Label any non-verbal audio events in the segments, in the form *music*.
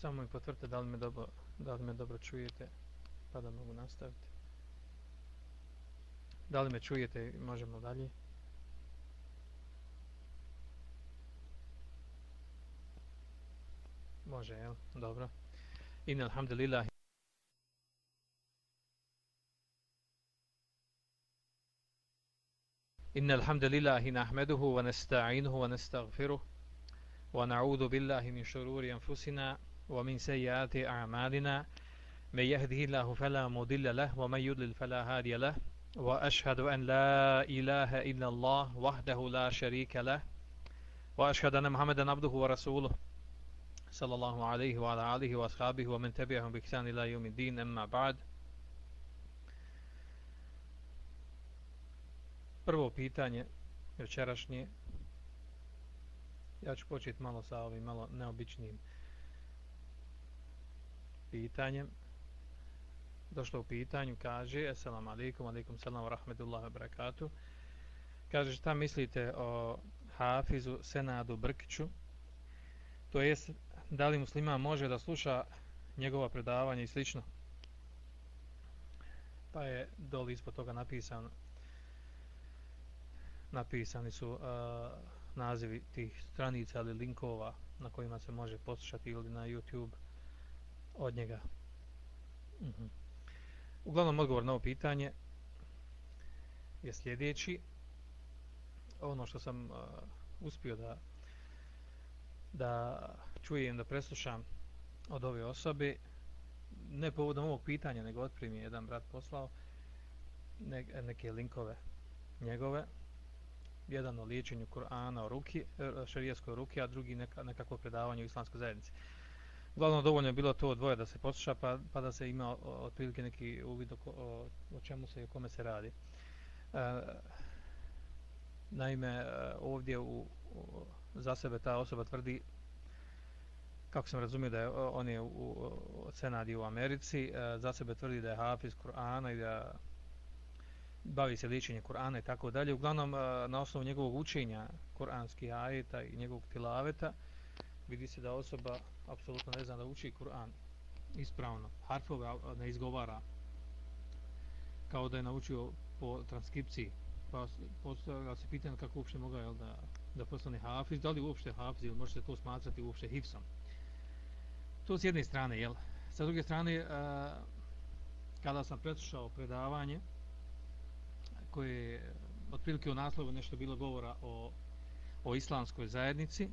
samo mi potvrdite da li me dobro, da li me dobro čujete, pa da mogu nastaviti. Da li me čujete, možemo dalje. Može, jel? Dobro. Inna alhamdulillah. إن الحمد لله نحمده ونستعينه ونستغفره ونعوذ بالله من شرور أنفسنا ومن سيئات أعمالنا من يهده الله فلا مضل له ومن يضلل فلا هادي له وأشهد أن لا إله إلا الله وحده لا شريك له وأشهد أن محمدا عبده ورسوله صلى الله عليه وعلى آله وأصحابه ومن تبعهم بإحسان إلى يوم الدين. أما بعد Prvo pitanje večerašnje ja ću početi malo sa ovim malo neobičnim. Pitanjem. Došlo u pitanju kaže assalamu alaikum alaikum salam wa rahmetullahi wa kaže šta mislite o Hafizu Senadu Brkiću? To jest da li musliman može da sluša njegova predavanja i slično? Pa je doli ispod toga napisan napisani su uh, nazivi tih stranica ili linkova na kojima se može poslušati ili na YouTube od njega. Uh mhm. -huh. Uglavnom odgovor na ovo pitanje je sljedeći. Ono što sam uh, uspio da da čujem, da preslušam od ove osobe, ne povodom ovog pitanja, nego otprimi jedan brat poslao ne, neke linkove njegove, jedan o liječenju Kur'ana o ruki, e, šarijeskoj ruki, a drugi neka, nekako predavanje u islamskoj zajednici. Uglavnom dovoljno je bilo to dvoje da se posluša, pa, pa da se ima otprilike neki uvid o, o, o čemu se i o kome se radi. E, naime, e, ovdje u, u, za sebe ta osoba tvrdi kako sam razumio da je on je u, u Senadi u Americi, e, za sebe tvrdi da je hafiz Kur'ana i da bavi se liječenjem Kur'ana i tako dalje. Uglavnom, e, na osnovu njegovog učenja Kur'anskih ajeta i njegovog tilaveta, vidi se da osoba apsolutno ne zna da uči Kur'an ispravno. Harfove ne izgovara kao da je naučio po transkripciji. Pa postavlja se pitanje kako uopšte moga jel, da, da postane hafiz, da li uopšte hafiz ili može se to smatrati uopšte hifsom. To s jedne strane, jel? Sa druge strane, kada sam preslušao predavanje, koje je otprilike u naslovu nešto bilo govora o, o islamskoj zajednici.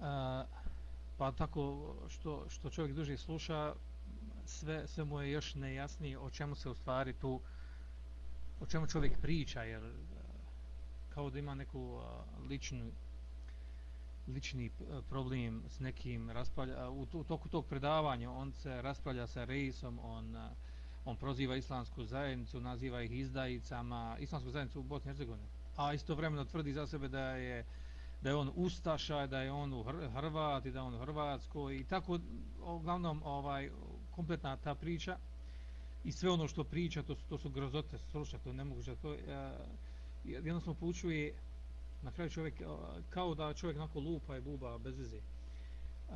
A, pa tako što, što čovjek duže sluša, sve, sve mu je još nejasnije o čemu se u stvari tu, o čemu čovjek priča, jer e, kao da ima neku ličnu lični e, problem s nekim raspravlja, u, u toku tog predavanja on se raspravlja sa reisom, on on proziva islamsku zajednicu, naziva ih izdajicama, islamsku zajednicu u Bosni i Hercegovini. A istovremeno tvrdi za sebe da je da je on ustaša, da je on u Hrvat i da je on u Hrvatskoj i tako uglavnom ovaj kompletna ta priča i sve ono što priča to su, to su grozote sluša, to ne mogu da to uh, jednostavno poučuje na kraju čovjek e, kao da čovjek onako lupa i buba bez veze. Uh,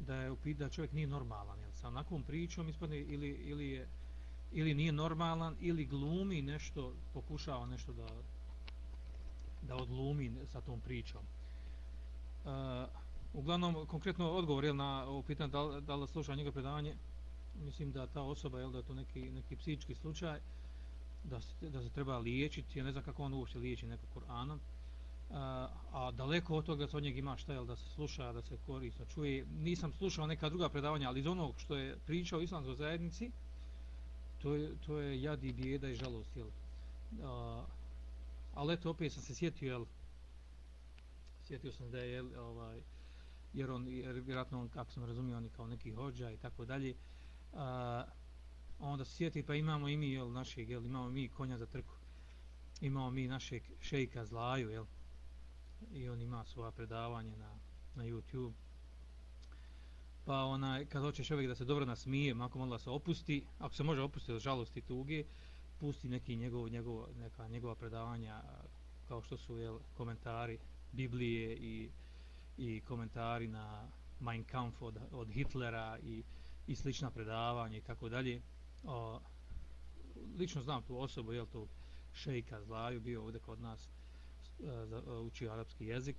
da je upita da čovjek nije normalan, jel? Sa onakvom pričom ispadne ili, ili je ili nije normalan ili glumi nešto pokušava nešto da da odlumi sa tom pričom uh, uglavnom konkretno odgovor je na ovo pitanje da, da li sluša njega predavanje mislim da ta osoba je da je to neki, neki psihički slučaj da se, da se treba liječiti ja ne znam kako on uopće liječi neko Kur'anom, uh, a daleko od toga da se od njeg ima šta jel, da se sluša, da se koristi, čuje nisam slušao neka druga predavanja ali iz onog što je pričao islamskoj zajednici to je, to je jad i bijeda i žalost, jel? A, ali eto, opet sam se sjetio, jel? Sjetio sam da je, jel, ovaj, jer on, jer vjerojatno on, kako sam razumio, on je kao neki hođa i tako dalje. A, onda se sjeti, pa imamo i mi, jel, našeg, jel, imamo mi konja za trku. Imamo mi našeg šejka Zlaju, jel? I on ima svoja predavanja na, na YouTube pa ona kad hoće čovjek da se dobro nasmije, ako malo se opusti, ako se može opustiti od žalosti i tuge, pusti neki njegov, njegov, neka njegova predavanja kao što su jel, komentari Biblije i, i komentari na Mein Kampf od, od Hitlera i, i slična predavanja i tako dalje. Lično znam tu osobu, je to šejka Zlaju, bio ovdje kod nas, e, za, e, učio arapski jezik,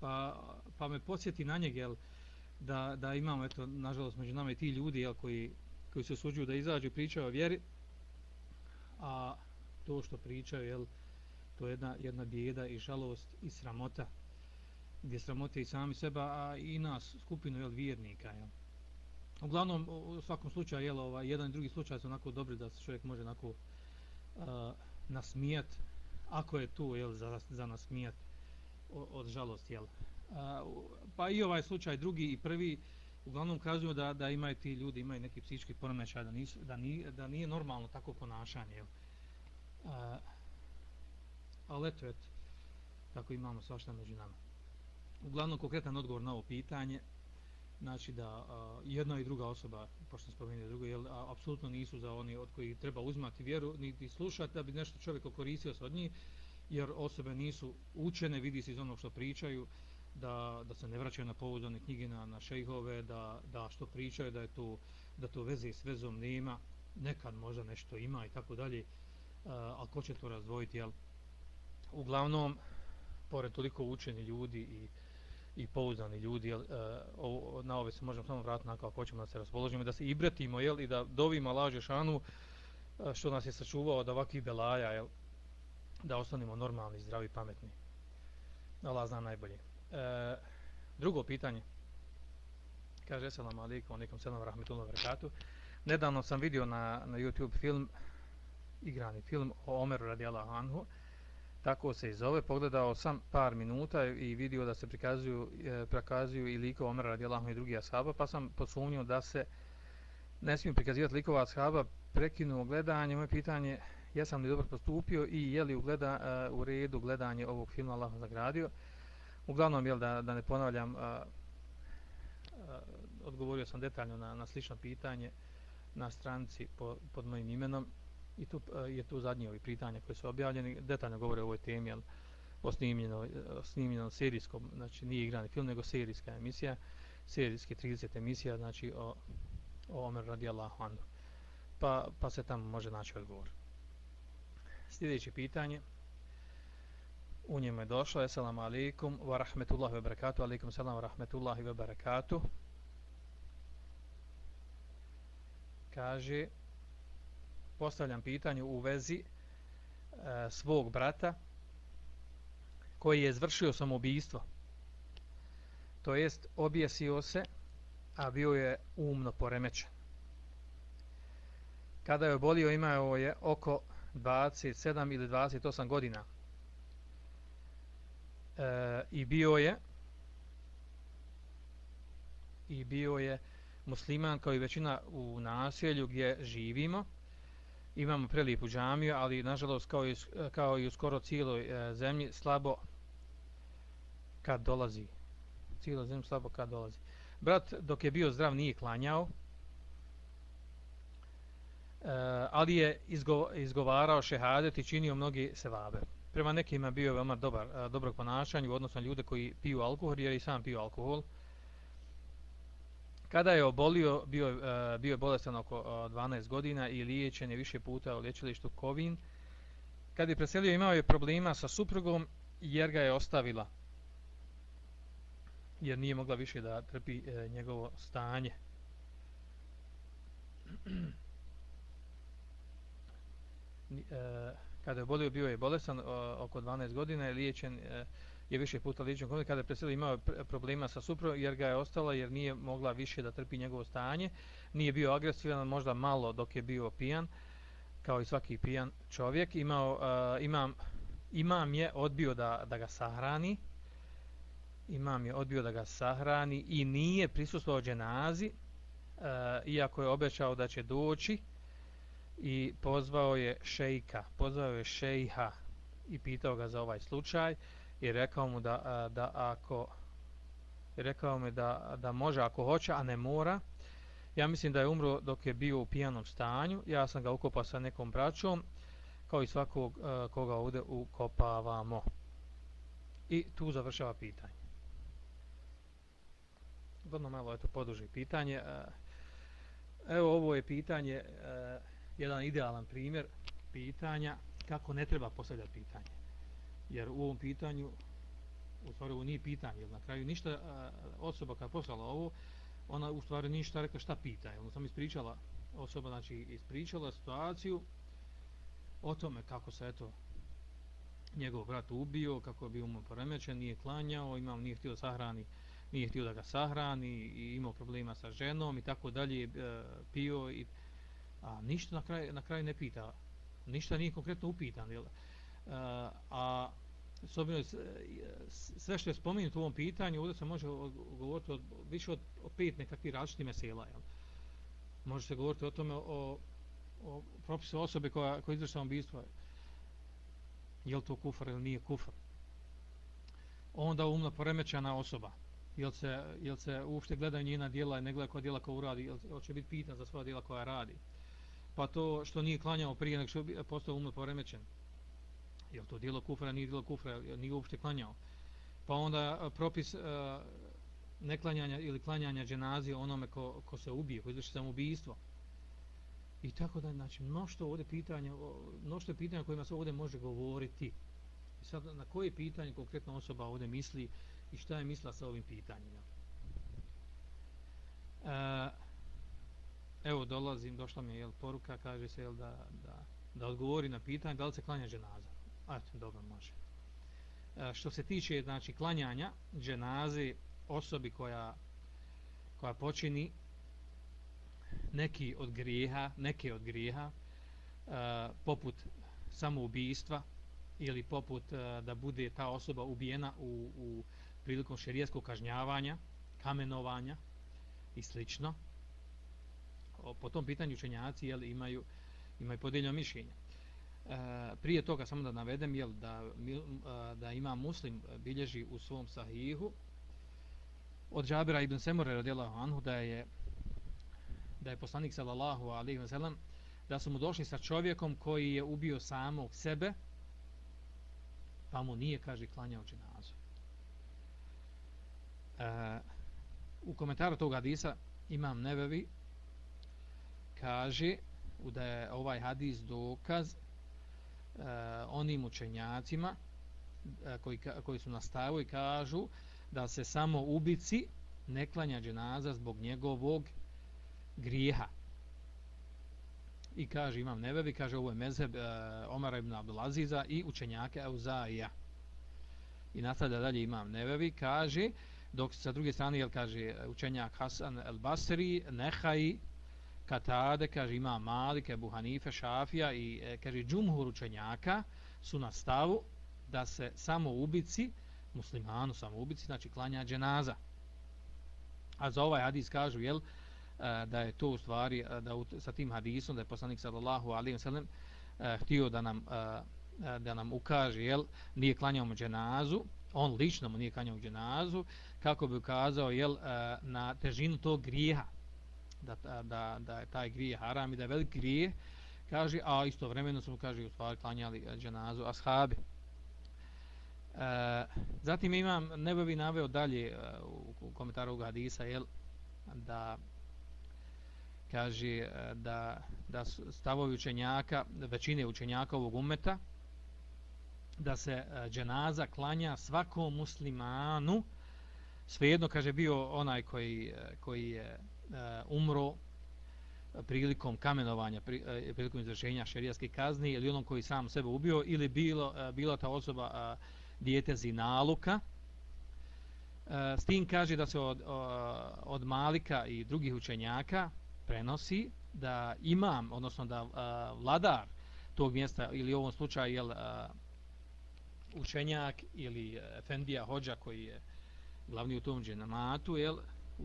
pa, pa me podsjeti na njeg, jel, da, da imamo, eto, nažalost, među nama i ti ljudi, jel, koji, koji se osuđuju da izađu i pričaju o vjeri, a to što pričaju, jel, to je jedna, jedna bijeda i žalost i sramota, gdje sramote i sami seba, a i nas, skupinu, jel, vjernika, jel. Uglavnom, u svakom slučaju, jel, ovaj, jedan i drugi slučaj su onako dobri da se čovjek može onako uh, nasmijat, ako je tu, jel, za, za nasmijat od, od žalosti, jel. Uh, pa i ovaj slučaj, drugi i prvi, uglavnom kazuju da, da imaju ti ljudi, imaju neki psihički poremećaj, da, nisu, da, nije, da nije normalno tako ponašanje, jel. Uh, ali eto, eto, tako imamo svašta među nama. Uglavnom, konkretan odgovor na ovo pitanje, znači da a, jedna i druga osoba, pošto sam spomenuo drugo, jel, a, apsolutno nisu za oni od koji treba uzmati vjeru, niti slušati da bi nešto čovjek koristio se od njih, jer osobe nisu učene, vidi se iz onog što pričaju, da, da se ne vraćaju na pouzdane knjige na, na šejhove, da, da što pričaju, da je to, da to veze s vezom nema, nekad možda nešto ima i tako dalje, eh, ali ko će to razdvojiti, jel? Uglavnom, pored toliko učeni ljudi i i pouzdani ljudi jel, eh, o, na ove se možemo samo vratiti na ako hoćemo da se raspoložimo da se ibretimo jel, i da dovima laže šanu eh, što nas je sačuvao od ovakvih belaja jel, da ostanemo normalni, zdravi, pametni. Allah zna najbolje. E, drugo pitanje. Kaže selam alaikum alaikum selam rahmetullahi vrekatu nedavno sam vidio na, na YouTube film igrani film o Omeru radijalahu anhu. Tako se i zove, pogledao sam par minuta i vidio da se prikazuju, e, prikazuju i liko Omer radijallahu i drugi ashaba, pa sam posumnio da se ne smiju prikazivati likova ashaba, prekinuo gledanje, moje pitanje, jesam li dobro postupio i je li u, gleda, e, u redu gledanje ovog filma Allah zagradio. Uglavnom, jel, da, da ne ponavljam, a, a, odgovorio sam detaljno na, na slično pitanje na stranci po, pod mojim imenom i tu a, je tu zadnje ovi pitanja koje su objavljeni. Detaljno govore o ovoj temi jel, o snimljenom snimljenom serijskom znači nije igrani film nego serijska emisija serijske 30 emisija znači o, o Omer radijallahu anhu. Pa, pa se tamo može naći odgovor. Sljedeće pitanje u njemu je došlo assalamu alaikum wa rahmetullahi wa barakatuh alaikum salam wa rahmetullahi wa barakatuh kaže postavljam pitanje u vezi e, svog brata koji je izvršio samoubistvo. To jest objesio se, a bio je umno poremećen. Kada je obolio imao je oko 27 ili 28 godina. E, I bio je i bio je musliman kao i većina u naselju gdje živimo imamo prelijepu džamiju, ali nažalost kao i, eh, kao i u skoro cijeloj e, zemlji slabo kad dolazi. Cijelo zemlji slabo kad dolazi. Brat dok je bio zdrav nije klanjao, e, ali je izgo, izgovarao šehadet i činio mnogi sevabe. Prema nekima bio veoma dobar, a, dobrog ponašanja u odnosu na ljude koji piju alkohol, jer i sam piju alkohol. Kada je obolio, bio, a, bio je bolestan oko e, a, 12 godina i liječen je više puta u liječilištu Kovin. Kad je preselio, imao je problema sa suprugom jer ga je ostavila. Jer nije mogla više da trpi e, njegovo stanje. *clears throat* e, kada je obolio, bio je bolestan oko 12 godina i liječen e, je više puta liječen. Kod kada je preselio imao problema sa suprugom jer ga je ostala jer nije mogla više da trpi njegovo stanje. Nije bio agresivan možda malo dok je bio pijan kao i svaki pijan čovjek. Imao uh, imam imam je odbio da da ga sahrani. Imam je odbio da ga sahrani i nije prisustvovao dženazi uh, iako je obećao da će doći i pozvao je šejka pozvao je šejha i pitao ga za ovaj slučaj i rekao mu da, da ako rekao mu da, da može ako hoće, a ne mora. Ja mislim da je umro dok je bio u pijanom stanju. Ja sam ga ukopao sa nekom braćom, kao i svakog koga ovdje ukopavamo. I tu završava pitanje. vrlo malo eto poduži pitanje. Evo ovo je pitanje, jedan idealan primjer pitanja kako ne treba postavljati pitanje. Jer u ovom pitanju, u stvari ovo nije pitanje, jer na kraju ništa osoba kada poslala ovo, ona u stvari ništa rekla šta pita. Ona sam ispričala, osoba znači ispričala situaciju o tome kako se eto njegov brat ubio, kako je bio mu poremećen, nije klanjao, imao, nije htio sahrani, nije htio da ga sahrani i imao problema sa ženom i tako dalje, e, pio i a ništa na kraju, na kraju ne pita, ništa nije konkretno upitan, jel? A, a s obzirom sve što je spomenuto u ovom pitanju, ovdje se može govoriti od, više od, od pet nekakvih različitih mesela, jel? Može se govoriti o tome o, o propisu osobe koja, koja izvršava ubistvo, je li to kufar ili nije kufar. Onda umno poremećana osoba, jel se, jel se uopšte gleda njena djela i ne gleda koja djela koja uradi, jel će biti pitan za svoja djela koja radi. Pa to što nije klanjao prije nego što je postao umno poremećen, jel to djelo kufra, nije djelo kufra, nije uopšte klanjao. Pa onda propis uh, neklanjanja ili klanjanja dženazije onome ko, ko se ubije, ko izvrši samoubistvo. I tako da, znači, mnošto ovdje pitanja, mnošto pitanja kojima se ovdje može govoriti. I sad, na koje pitanje konkretno osoba ovdje misli i šta je misla sa ovim pitanjima. E, evo, dolazim, došla mi je jel, poruka, kaže se jel, da, da, da odgovori na pitanje da li se klanja dženaza. Ajde, dobro, može. E, što se tiče, znači, klanjanja dženaze osobi koja, koja počini neki od grijeha, neke od grijeha, e, poput samoubistva ili poput e, da bude ta osoba ubijena u, u prilikom šerijskog kažnjavanja, kamenovanja i slično. Po tom pitanju učenjaci jel, imaju, imaju podeljeno mišljenje. E, prije toga samo da navedem jel, da, e, da ima muslim e, bilježi u svom sahihu od Džabira ibn Semore radijelahu anhu da je da je poslanik sallallahu alejhi ve sellem da su mu došli sa čovjekom koji je ubio samog sebe pa mu nije kaže klanjao dženazu. E, u komentaru tog hadisa imam nevevi kaže da je ovaj hadis dokaz e, onim učenjacima e, koji, koji su nastavu i kažu da se samo ubici ne klanja dženaza zbog njegovog grijeha. I kaže, imam nevevi, kaže, ovo je mezheb e, Omara ibn Abdulaziza i učenjake Euzaija. I nastavlja dalje imam nevevi, kaže, dok sa druge strane, jel, kaže, učenjak Hasan el Basri, Nehaj, Katade, kaže, ima Malik, Ebu Hanife, Šafija i, e, kaže, džumhur učenjaka su na stavu da se samo ubici, muslimanu samo ubici, znači klanja dženaza. A za ovaj hadis kažu, jel, e, da je to u stvari e, da u, sa tim hadisom da je poslanik sallallahu alejhi ve sellem htio da nam e, da nam ukaže jel nije klanjao mu dženazu on lično mu nije klanjao dženazu kako bi ukazao jel na težinu tog grijeha da, da, da je taj grije haram i da je velik grije, kaže a istovremeno su mu kaže u stvari klanjali eh, dženazu ashabi. E, zatim imam nebevi naveo dalje eh, u, u komentaru ovog hadisa jel, da kaže da, da stavovi učenjaka, većine učenjaka ovog umeta, da se dženaza klanja svakom muslimanu, svejedno, kaže, bio onaj koji, koji je Eh, umro eh, prilikom kamenovanja, eh, prilikom izvršenja šerijaske kazni, ili onom koji sam sebe ubio, ili bilo, bila ta osoba dijete zinaluka, S tim kaže da se od, od Malika i drugih učenjaka prenosi da imam, odnosno da vladar tog mjesta ili u ovom slučaju jel, učenjak ili efendija hođa koji je glavni u tom dženamatu jel,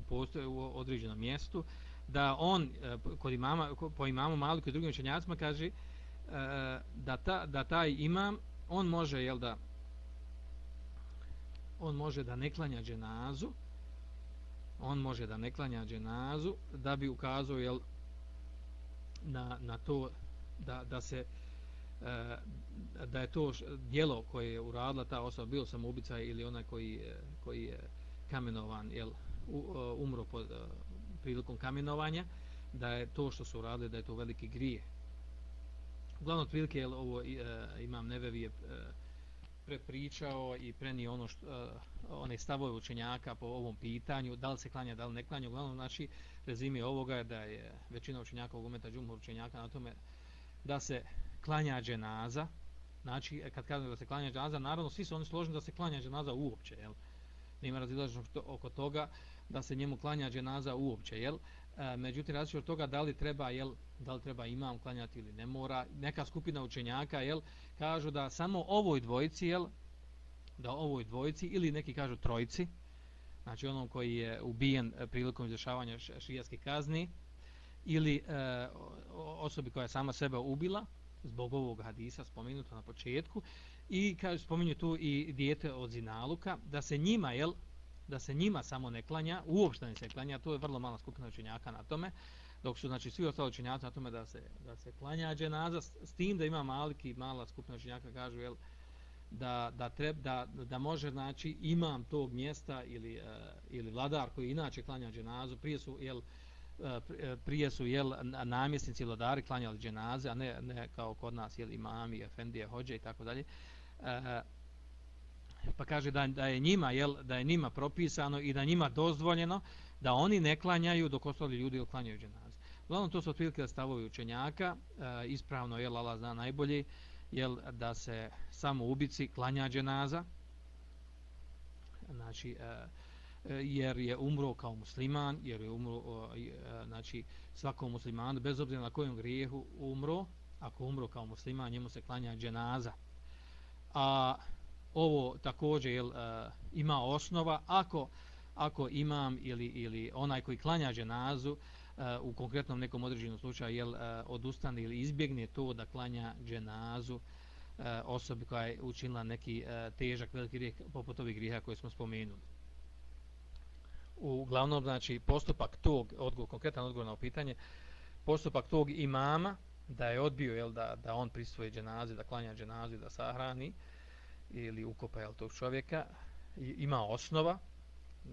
u u određenom mjestu da on e, kod imama, po imamu Maliku i drugim učenjacima kaže e, da, ta, da taj imam on može jel, da on može da ne klanja dženazu on može da ne klanja dženazu da bi ukazao jel, na, na to da, da se e, da je to djelo koje je uradila ta osoba, bio sam ubica ili onaj koji, koji je kamenovan jel, E, umro pod e, prilikom kamenovanja da je to što su uradili da je to veliki grije uglavnom otprilike je ovo e, imam nevevi je prepričao i prenio ono što one stavove učenjaka po ovom pitanju da li se klanja da li ne klanja. Uglavnom znači rezime ovoga je da je većina učenjaka ovog umeta, džumhur učenjaka na tome da se klanja dženaza. Znači kad kažem da se klanja dženaza naravno svi su oni složeni da se klanja dženaza uopće jel? Nema razilaženog oko toga da se njemu klanja dženaza uopće jel? E, međutim različito od toga da li treba jel da li treba imam klanjati ili ne mora. Neka skupina učenjaka jel kažu da samo ovoj dvojici jel da ovoj dvojici ili neki kažu trojici znači onom koji je ubijen prilikom izvršavanja šijatske kazni ili e, osobi koja je sama sebe ubila zbog ovog hadisa spomenuto na početku i kaže spominju tu i dijete od zinaluka da se njima jel da se njima samo ne klanja uopšte ne se klanja to je vrlo mala skupina učenjaka na tome dok su znači svi ostali učenjaci na tome da se da se klanja dženaza s, tim da ima maliki mala skupina učenjaka kažu jel da da treb, da, da može znači imam tog mjesta ili uh, ili vladar koji inače klanja dženazu prije su jel e, e, prije su jel namjesnici vladari klanjali dženaze a ne ne kao kod nas jel imami efendije hođe i tako dalje pa kaže da, da je njima jel da je njima propisano i da njima dozvoljeno da oni ne klanjaju dok ostali ljudi klanjaju dženaze Uglavnom to su otprilike stavovi učenjaka, e, ispravno je Allah zna najbolji, jel da se samo ubici klanja dženaza, znači, e, jer je umro kao musliman, jer je umro, znači, svakom muslimanu, bez obzira na kojem grijehu umro, ako umro kao musliman, njemu se klanja dženaza. A ovo također jel, e, ima osnova, ako, ako imam ili, ili onaj koji klanja dženazu, e, u konkretnom nekom određenom slučaju jel, e, odustane ili izbjegne to da klanja dženazu osobi koja je učinila neki težak veliki grijeh poput ovih grijeha koje smo spomenuli. Uglavnom, znači, postupak tog, odgovor, konkretan odgovor na pitanje, postupak tog imama, da je odbio, jel, da, da on prisvoje dženazi, da klanja dženazi, da sahrani, ili ukopa, jel, tog čovjeka, ima osnova,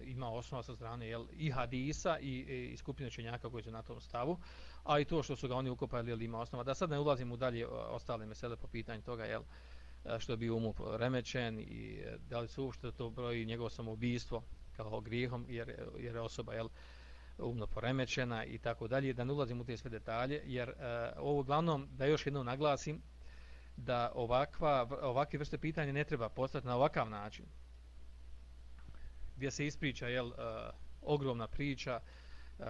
ima osnova sa strane jel, i hadisa i, e, i, skupine čenjaka koji su na tom stavu, a i to što su ga oni ukopali jel, ima osnova. Da sad ne ulazim u dalje ostale mesele po pitanju toga jel, e, što je bio umu remećen i e, da li su uopšte to broji njegovo samoubistvo kao grijehom jer, jer je osoba jel, umno poremećena i tako dalje, da ne ulazim u te sve detalje, jer e, ovo glavnom, da još jedno naglasim, da ovakva, ovakve vrste pitanja ne treba postati na ovakav način, gdje se ispriča jel, uh, ogromna priča uh,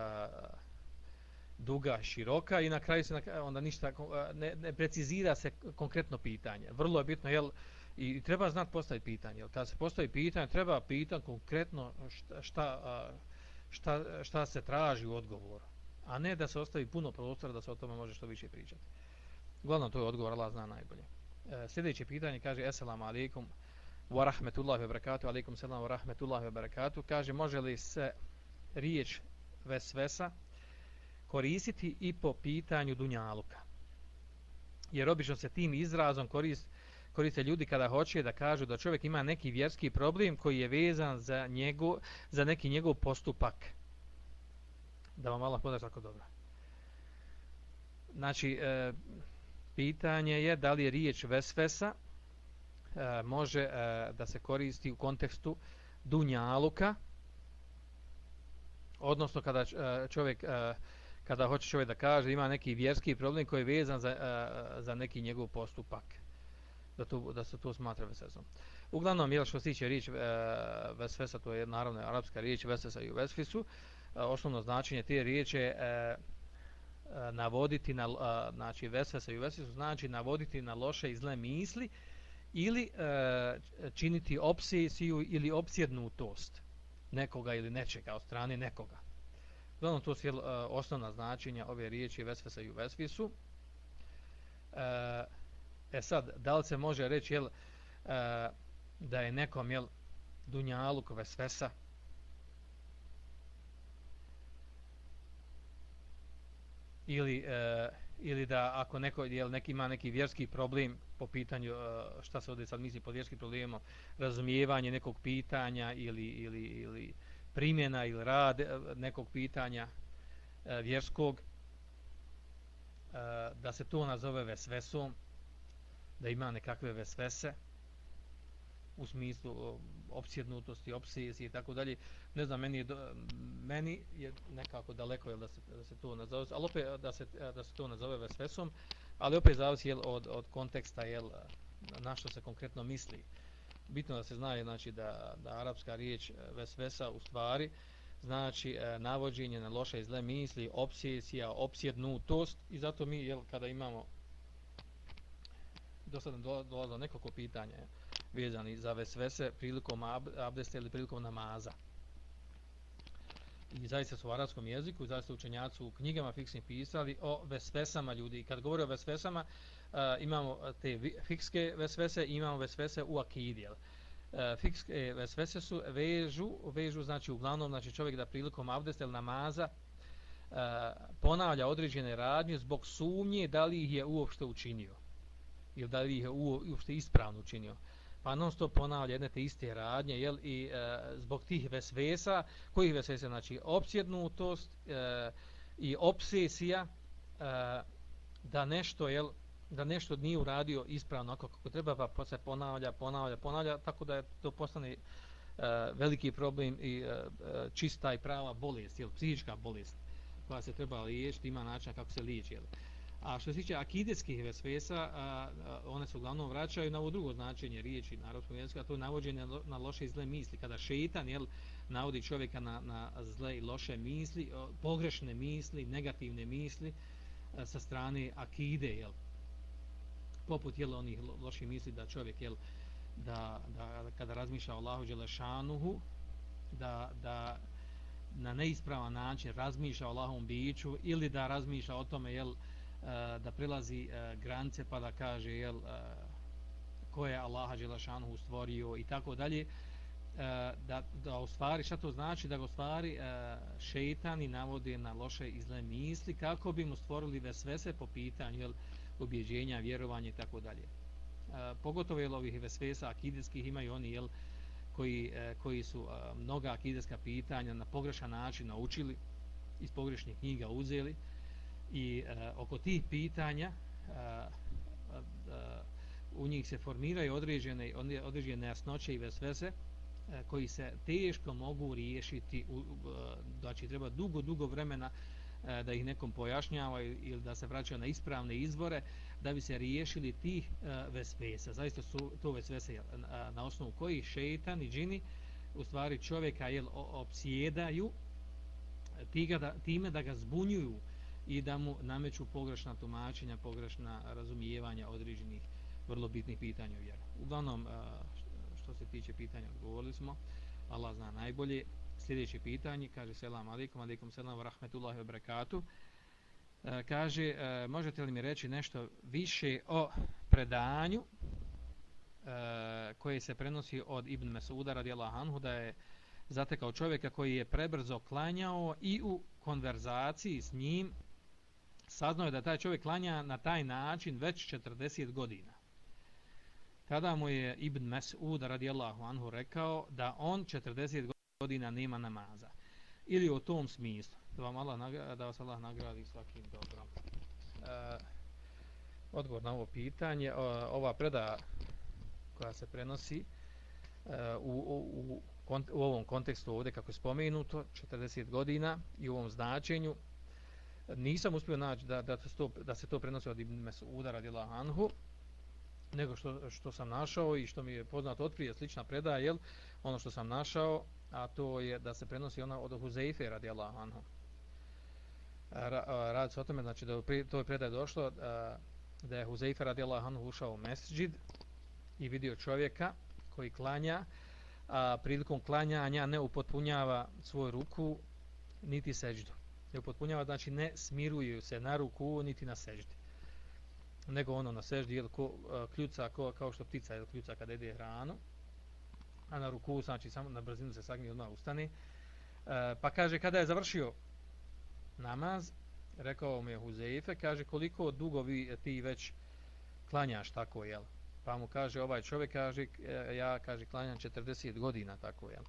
duga, široka i na kraju se na, onda ništa e, ne, ne precizira se konkretno pitanje. Vrlo je bitno jel, i treba znati postaviti pitanje. Jel, kada se postavi pitanje, treba pitati konkretno šta, šta, šta, šta se traži u odgovoru. A ne da se ostavi puno prostora da se o tome može što više pričati. Uglavnom, to je odgovor, Allah zna najbolje. E, sljedeće pitanje kaže, Esselamu alaikum, wa rahmetullahi wa barakatuh, alaikum salam wa rahmetullahi wa barakatuh, kaže može li se riječ vesvesa koristiti i po pitanju dunjaluka. Jer obično se tim izrazom korist, koriste ljudi kada hoće da kažu da čovjek ima neki vjerski problem koji je vezan za, njegu, za neki njegov postupak. Da vam Allah podaš tako dobro. Znači, e, pitanje je da li je riječ vesvesa e, može e, da se koristi u kontekstu dunjaluka odnosno kada e, čovjek e, kada hoće čovjek da kaže ima neki vjerski problem koji je vezan za, e, za neki njegov postupak da, to, da se to smatra vesesom. Uglavnom, jel što se tiče riječ e, vesvesa, to je naravno arapska riječ vesvesa i vesfisu, e, osnovno značenje te riječi je e, Eh, navoditi na, eh, znači vesvese i vesfisu znači navoditi na loše i zle misli, ili e, činiti obsesiju ili obsjednutost nekoga ili nečega od strane nekoga. Uglavnom to su e, osnovna značenja ove riječi vesvesa i vesvisu. E, e sad, da li se može reći jel, e, da je nekom jel, dunjaluk vesvesa ili e, ili da ako neko jel neki ima neki vjerski problem po pitanju e, šta se ovdje sad misli pod vjerskim problemom razumijevanje nekog pitanja ili ili ili primjena ili rad e, nekog pitanja e, vjerskog e, da se to nazove vesvesom da ima nekakve vesvese u smislu opsjednutosti, obsesije i tako dalje. Ne znam, meni je, meni je nekako daleko jel, da, se, da se to nazove, ali opet da se, da se to nazove vesvesom, ali opet zavisi jel, od, od konteksta jel, na što se konkretno misli. Bitno da se zna znači, da, da arapska riječ e, vesvesa u stvari znači e, navođenje na loše i zle misli, obsesija, opsjednutost i zato mi jel, kada imamo do sada dolazilo nekoliko pitanja vezani za vesvese prilikom abdesta ili prilikom namaza. I zaista su u arabskom jeziku, zaista učenjaci u knjigama fiksni pisali o vesvesama ljudi. I kad govore o vesvesama, uh, imamo te fikske vesvese i imamo vesvese u akidi. Uh, fikske vesvese su vežu, vežu znači uglavnom znači čovjek da prilikom abdesta ili namaza uh, ponavlja određene radnje zbog sumnje da li ih je uopšte učinio ili da li ih je uopšte ispravno učinio pa non stop ponavlja jedne te iste radnje jel, i e, zbog tih vesvesa kojih vesvesa znači opsjednutost e, i obsesija e, da nešto jel, da nešto nije uradio ispravno kako, kako treba pa se ponavlja, ponavlja, ponavlja tako da je to postane e, veliki problem i e, e čista i prava bolest, jel, psihička bolest koja se treba liječiti, ima način kako se liječi. Jel. A što se tiče akideskih vesvesa, a, a, one se uglavnom vraćaju na ovo drugo značenje riječi narodskog jezika, a to je navođenje na loše i zle misli. Kada šeitan jel, navodi čovjeka na, na zle i loše misli, pogrešne misli, negativne misli a, sa strane akide, jel, poput jel, onih loših misli da čovjek jel, da, da kada razmišlja o Allahu Đelešanuhu, da, da na neispravan način razmišlja o Allahom biću ili da razmišlja o tome jel, Eh, Eh, da prilazi eh, uh, granice pa da kaže jel, uh, ko je Allaha Đelešanuhu stvorio i tako dalje da, da ostvari, šta to znači? Da ga ostvari stvari šeitani navode na loše i zle misli kako bi mu stvorili vesvese po pitanju jel, ubjeđenja, vjerovanja i tako dalje. Pogotovo jel, ovih vesvesa akideskih imaju oni jel, koji, koji su mnoga akideska pitanja na pogrešan način naučili iz pogrešnih knjiga uzeli i e, oko tih pitanja uh, e, u njih se formiraju određene određene jasnoće i vesvese e, koji se teško mogu riješiti u, uh, znači treba dugo dugo vremena e, da ih nekom pojašnjava ili da se vraćaju na ispravne izvore da bi se riješili tih e, vesvesa zaista su to vesvese na, na osnovu kojih šeitan i džini u stvari čovjeka jel, opsjedaju e, time da ga zbunjuju uh, i da mu nameću pogrešna tumačenja, pogrešna razumijevanja određenih vrlo bitnih pitanja u vjeru. Uglavnom, što se tiče pitanja, odgovorili smo. Allah zna najbolje. Sljedeće pitanje, kaže selam alaikum, alaikum selam, rahmetullahi wa barakatuh. Kaže, možete li mi reći nešto više o predanju koje se prenosi od Ibn Mesuda radijallahu anhu da je zatekao čovjeka koji je prebrzo klanjao i u konverzaciji s njim saznao je da taj čovjek klanja na taj način već 40 godina. Tada mu je Ibn Mes'ud radijallahu anhu rekao da on 40 godina nema namaza. Ili u tom smislu. Da, vam Allah, da vas Allah nagradi svakim dobrom. E, odgovor na ovo pitanje. O, ova preda koja se prenosi e, u, u, u, u ovom kontekstu ovdje kako je spomenuto 40 godina i u ovom značenju nisam uspio naći da, da, to, da se to prenosi od Ibn Mesuda radila Anhu, nego što, što sam našao i što mi je poznato od prije slična predaja, jel, ono što sam našao, a to je da se prenosi ona od Huzeife radila Anhu. Ra, radi se o tome, znači da je to je predaj došlo, a, da je Huzeife radila Anhu ušao u mesđid i vidio čovjeka koji klanja, a prilikom klanjanja ne upotpunjava svoju ruku niti seđdu ne upotpunjava, znači ne smiruju se na ruku niti na seždi. Nego ono na seždi, jel, ko, kljuca, ko, kao što ptica jel, kljuca kada jede hranu, a na ruku, znači samo na brzinu se sagni odmah ustane. E, pa kaže, kada je završio namaz, rekao mu je Huzeife, kaže, koliko dugo vi, e, ti već klanjaš tako, jel? Pa mu kaže, ovaj čovjek kaže, e, ja, kaže, klanjam 40 godina tako, jel?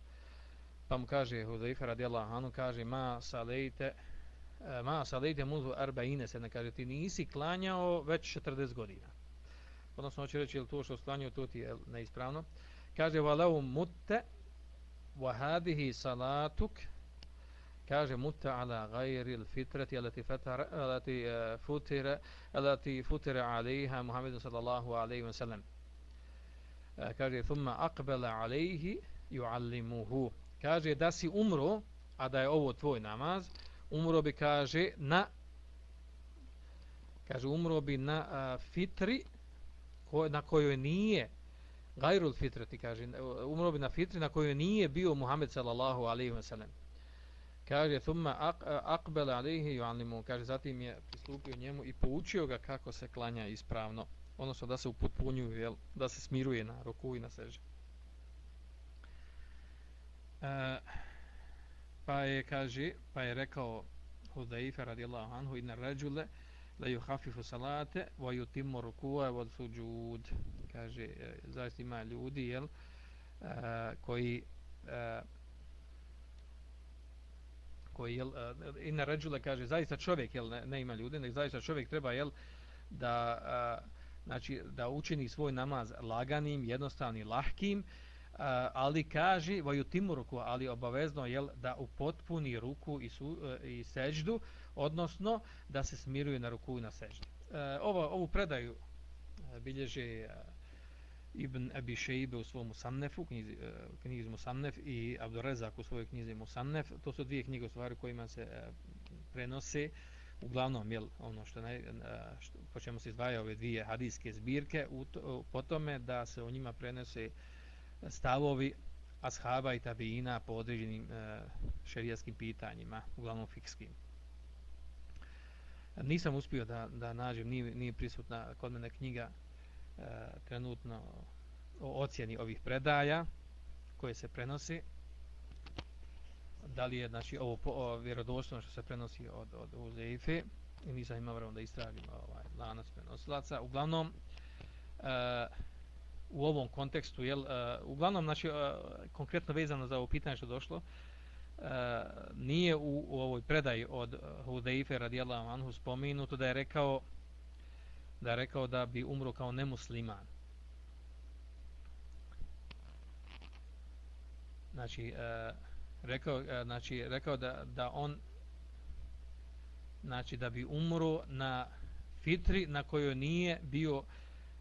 pa mu kaže Huzeife, radijallahu anhu kaže ma salejte e, ma salejte muzu arba'ine se ne kaže ti nisi klanjao već 40 godina odnosno hoće reći je to što sklanjao to ti je neispravno kaže walau mutte wa hadihi salatuk kaže mutta ala ghairi al-fitrati allati fatara allati uh, futira allati futira alaiha Muhammed sallallahu alaihi wa sallam uh, kaže thumma aqbala alaihi yuallimuhu kaže da si umro a da je ovo tvoj namaz umro bi kaže na kaže umro bi na a, fitri ko, na kojoj nije gajrul fitrati kaže e, umro bi na fitri na kojoj nije bio Muhammed sallallahu alaihi wa sallam kaže thumma aqbala alayhi yu'allimu kaže zatim je pristupio njemu i poučio ga kako se klanja ispravno odnosno da se upotpunjuje jel da se smiruje na ruku i na sežu. e, pa je kaže pa je rekao Hudayfa radijallahu anhu inna rajula la yukhaffifu salate wa yutimmu ruku'a wa sujud. Kaže e, zaista ima ljudi jel a, koji a, koji jel i na ređule kaže zaista čovjek jel ne, ne ima ljudi nego zaista čovjek treba jel da a, znači da učini svoj namaz laganim jednostavnim lahkim ali kaže vaju ruku ali obavezno je da upotpuni ruku i su, e, i sećdu odnosno da se smiruje na ruku i na sećdu e, ovo ovu predaju e, bilježe Ibn Abi Shaybe u svom Musannefu, knjizi, knjizi Musannef i Abdurrezak u svojoj knjizi Musannef. To su dvije knjige u stvari kojima se prenose uglavnom jel, ono što, naj, što po čemu se izdvaja ove dvije hadijske zbirke u to, po tome da se o njima prenose stavovi ashaba i tabiina po određenim uh, šerijaskim pitanjima, uglavnom fikskim. Nisam uspio da, da nađem, nije, nije prisutna kod mene knjiga e, trenutno o ocjeni ovih predaja koje se prenosi. Da li je znači ovo po, vjerodostojno što se prenosi od od Uzeife i nisam imao vremena da istragim ovaj lanac prenosilaca. Uglavnom e, u ovom kontekstu jel uh, uglavnom znači uh, konkretno vezano za ovo pitanje što došlo uh, nije u, u ovoj predaji od Hudeife radijallahu anhu spomenuto da je rekao da je rekao da bi umro kao nemusliman. Znači, e, rekao, e, znači, rekao da, da on znači da bi umro na fitri na kojoj nije bio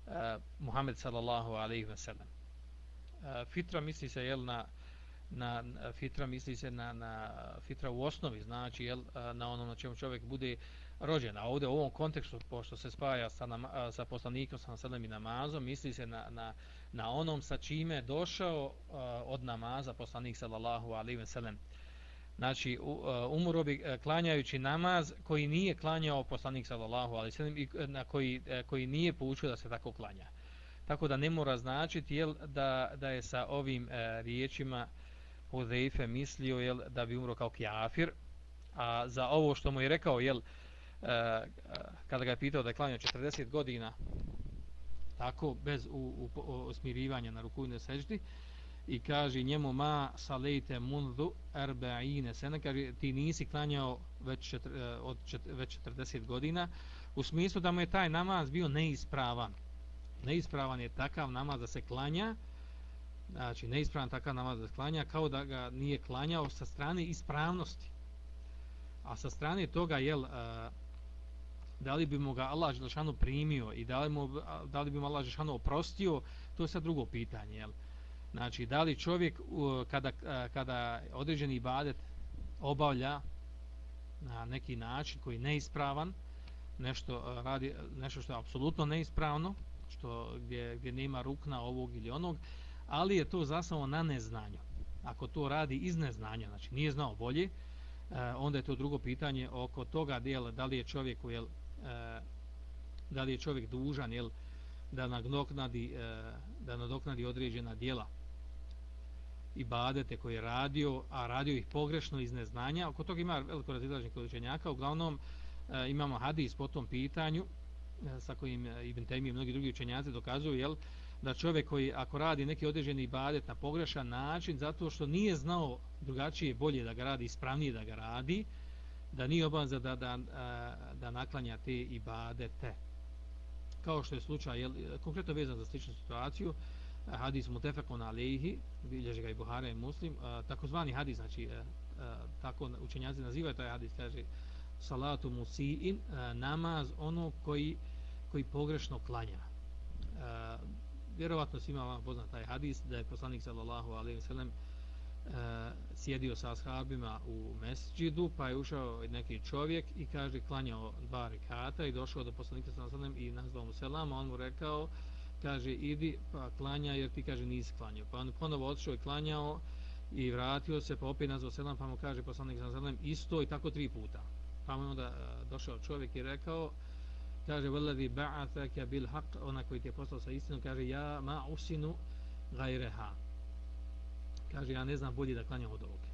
e, Muhammed sallallahu alejhi ve sellem. E, eh, fitra misli se jel na na fitra misli se na na fitra u osnovi znači jel eh, na onom na čemu čovjek bude rođen. A ovdje u ovom kontekstu, pošto se spaja sa, nam, sa poslanikom, sa naselem i namazom, misli se na, na, na onom sa čime je došao uh, od namaza poslanik sallallahu alejhi ve sellem. Znači, e, umro bi e, klanjajući namaz koji nije klanjao poslanik sallallahu alejhi ve sellem i e, na koji, koji nije poučio da se tako klanja. Tako da ne mora značiti jel, da, da je sa ovim e, riječima Hudejfe mislio jel, da bi umro kao kjafir, a za ovo što mu je rekao, jel, e, kada ga je pitao da je klanjao 40 godina tako bez u, u, u smirivanja na rukujne seždi i kaže njemu ma salejte mundu erbaine sene kaže ti nisi klanjao već, četr, e, od čet, već 40 godina u smislu da mu je taj namaz bio neispravan neispravan je takav namaz da se klanja znači neispravan takav namaz da se klanja kao da ga nije klanjao sa strane ispravnosti a sa strane toga jel a, da li bi mu ga Allah Želešanu primio i da li, mu, da li bi mu Allah Želešanu oprostio, to je sad drugo pitanje. Jel? Znači, da li čovjek kada, kada određeni ibadet obavlja na neki način koji je neispravan, nešto, radi, nešto što je apsolutno neispravno, što, gdje, gdje nema rukna ovog ili onog, ali je to zasamo na neznanju. Ako to radi iz neznanja, znači nije znao bolje, onda je to drugo pitanje oko toga dijela, da li je čovjek jel, da li je čovjek dužan jel, da nadoknadi da nadoknadi određena djela ibadete koje je radio, a radio ih pogrešno iz neznanja. Oko toga ima veliko razilaženje kod učenjaka. Uglavnom e, imamo hadis po tom pitanju e, sa kojim eh, Ibn Taymi i mnogi drugi učenjaci dokazuju jel, da čovjek koji ako radi neki određeni ibadet na pogrešan način zato što nije znao drugačije bolje da ga radi ispravnije da ga radi da nije obavezan da, da, da naklanja te ibadete kao što je slučaj jel, konkretno vezan za sličnu situaciju hadis mutefekon alejhi, bilježi ga i Buhara i Muslim. Takozvani hadis znači e, e, tako učenjaci nazivaju taj hadis kaže salatu musiin e, namaz ono koji koji pogrešno klanja. Vjerovatno svima vam poznat taj hadis da je poslanik sallallahu alejhi ve sellem sjedio sa ashabima u mesdžidu pa je ušao neki čovjek i kaže klanjao dva rekata i došao do poslanika sallallahu alejhi ve sellem i nazvao mu selam on mu rekao kaže idi pa klanja jer ti kaže nisi klanjao. Pa on ponovo otišao i klanjao i vratio se pa opet nazvao selam pa mu kaže poslanik sallallahu alejhi ve sellem isto i tako tri puta. Pa mu onda e, došao čovjek i rekao kaže veladi ba'athaka bil haq ona koji ti je poslao sa istinom kaže ja ma usinu gajreha. Kaže ja ne znam bolje da klanjam od ovoga.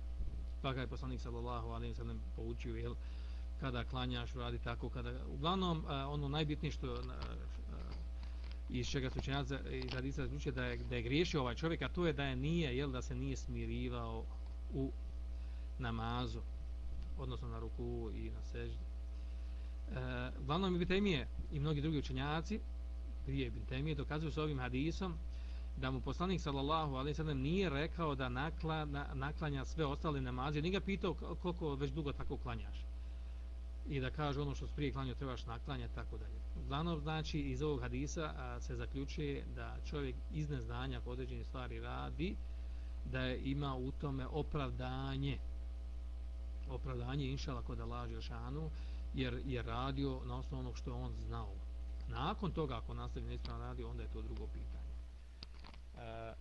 Pa kaže poslanik sallallahu alejhi ve sellem poučio jel kada klanjaš radi tako kada uglavnom e, ono najbitnije što iz čega su učenjaci iz hadisa zaključuje da je da je griješio ovaj čovjek a to je da je nije jel da se nije smirivao u namazu odnosno na ruku i na seždi E, glavnom Ibn Temije i mnogi drugi učenjaci prije Ibn Temije dokazuju s ovim hadisom da mu poslanik sallallahu alejhi ve sellem nije rekao da nakla, na, naklanja sve ostale namaze, ni ga pitao koliko već dugo tako klanjaš. I da kaže ono što si prije klanio trebaš naklanjati tako dalje. Uglavnom znači iz ovog hadisa a, se zaključuje da čovjek iz neznanja ako određene stvari radi da je ima u tome opravdanje opravdanje inšala kod Allah Žešanu jer je radio na osnovu onog što je on znao. Nakon toga, ako nastavi neispravno radi, onda je to drugo pitanje. E,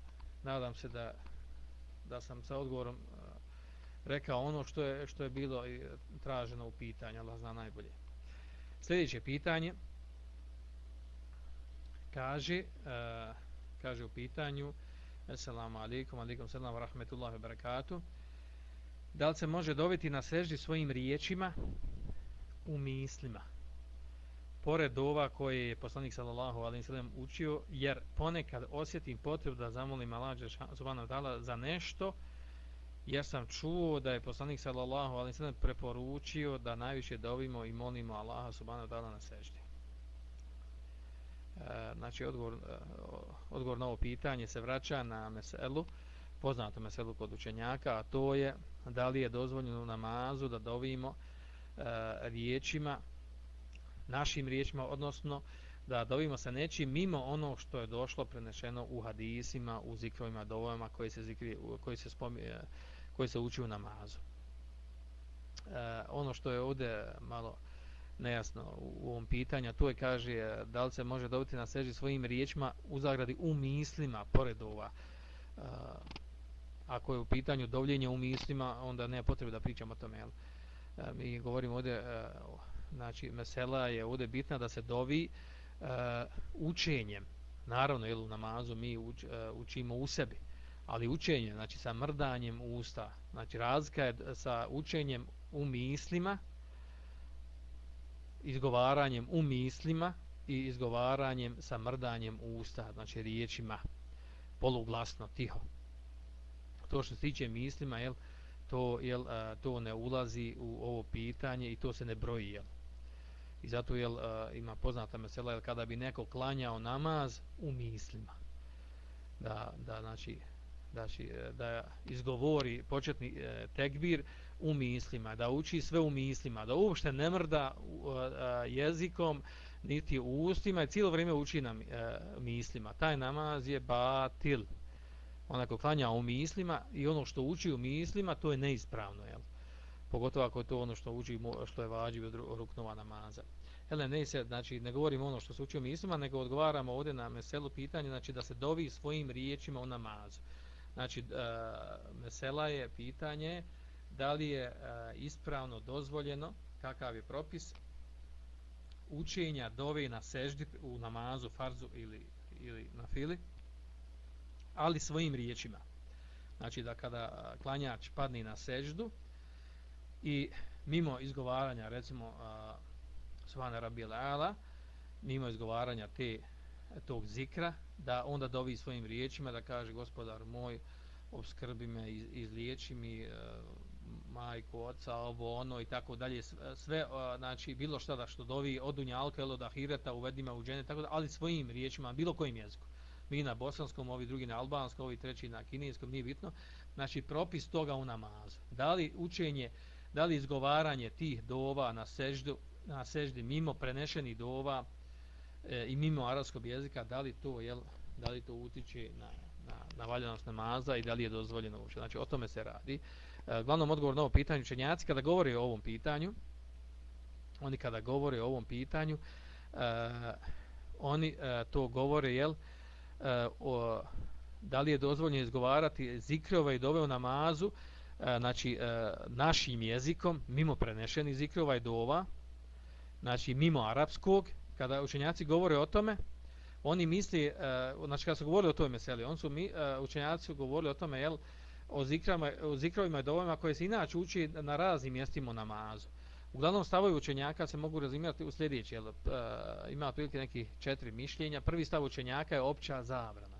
nadam se da, da sam sa odgovorom e, rekao ono što je, što je bilo i e, traženo u pitanju, Allah zna najbolje. Sljedeće pitanje kaže, uh, kaže u pitanju Assalamu alaikum, alaikum salam, rahmetullahi wa barakatuh. Da li se može dobiti na seždi svojim riječima u mislima. Pored ova koje je poslanik sallallahu alaihi sallam učio, jer ponekad osjetim potrebu da zamolim Allah subhanahu wa taala za nešto, jer sam čuo da je poslanik sallallahu alejhi ve sellem preporučio da najviše dovimo i molimo Allaha subhanahu wa taala na seždi. E, znači odgovor, e, odgovor na ovo pitanje se vraća na meselu, poznato meselu kod učenjaka, a to je da li je dozvoljeno u namazu da dovimo E, riječima, našim riječima, odnosno da dovimo se nečim mimo ono što je došlo prenešeno u hadisima, u zikrovima, dovojama koji se, zikri, koji se, spominje, koji se uči u namazu. E, ono što je ovdje malo nejasno u ovom pitanju, to je kaže da li se može dobiti na seži svojim riječima u zagradi u mislima, pored ova. E, ako je u pitanju dovljenje u mislima, onda ne potrebe da pričamo o tome. Jel? E, mi govorimo ovdje, e, znači, mesela je ovdje bitna da se dovi e, učenjem. Naravno, jel, u namazu mi uč, e, učimo u sebi, ali učenje, znači, sa mrdanjem usta. Znači, razlika je sa učenjem u mislima, izgovaranjem u mislima i izgovaranjem sa mrdanjem usta, znači, riječima, poluglasno, tiho. To što se tiče mislima, jel, to jel to ne ulazi u ovo pitanje i to se ne broji jel i zato jel ima poznata mesela jel kada bi neko klanjao namaz u mislima da da znači znači e, da izgovori početni e, tekbir u mislima da uči sve u mislima da uopšte ne mrda e, e, jezikom niti u ustima i cijelo vrijeme uči na e, mislima. Taj namaz je batil. Onako klanja u mislima i ono što uči u mislima to je neispravno jel? Pogotovo ako je to ono što uči što je vađi od ruknova namaza. Hele, ne se, znači, ne govorimo ono što se uči u mislima, nego odgovaramo ovdje na meselu pitanje, znači, da se dovi svojim riječima u namazu. Znači, e, mesela je pitanje da li je e, ispravno dozvoljeno, kakav je propis, učenja dove na seždi u namazu, farzu ili, ili na fili, ali svojim riječima. Znači da kada klanjač padne na seždu i mimo izgovaranja, recimo e, Svana Rabbil Ala, mimo izgovaranja te tog zikra, da onda dovi svojim riječima, da kaže gospodar moj, obskrbi me, izliječi mi e, majku, oca, ovo, ono i tako dalje, sve, e, znači, bilo šta da što dovi od Dunjalka ili od ahireta, uvedi me u džene, tako da, ali svojim riječima, bilo kojim jezikom. Mi na bosanskom, ovi drugi na albanskom, ovi treći na kineskom, nije bitno. Znači, propis toga u namazu. Da li učenje, da li izgovaranje tih dova na seždu, na seždi mimo prenešenih dova e, i mimo arapskog jezika, da li to, jel, da li to utiče na, na, na valjanost namaza i da li je dozvoljeno uopće. Znači, o tome se radi. E, glavnom odgovor na ovo pitanje učenjaci, kada govori o ovom pitanju, oni kada govore o ovom pitanju, e, oni e, to govore, jel, e, o, da li je dozvoljeno izgovarati zikrova i dove u namazu, e, znači, e, našim jezikom, mimo prenešenih zikrova i dova, znači, mimo arapskog, kada učenjaci govore o tome, oni misli, uh, znači kada su govorili o toj meseli, on su mi, uh, učenjaci su govorili o tome, jel, o, zikrama, o zikrovima i dovojima koje se inače uči na raznim mjestima namazu. Uglavnom stavovi učenjaka se mogu razimirati u sljedeći, jel, uh, ima otprilike nekih četiri mišljenja. Prvi stav učenjaka je opća zabrana.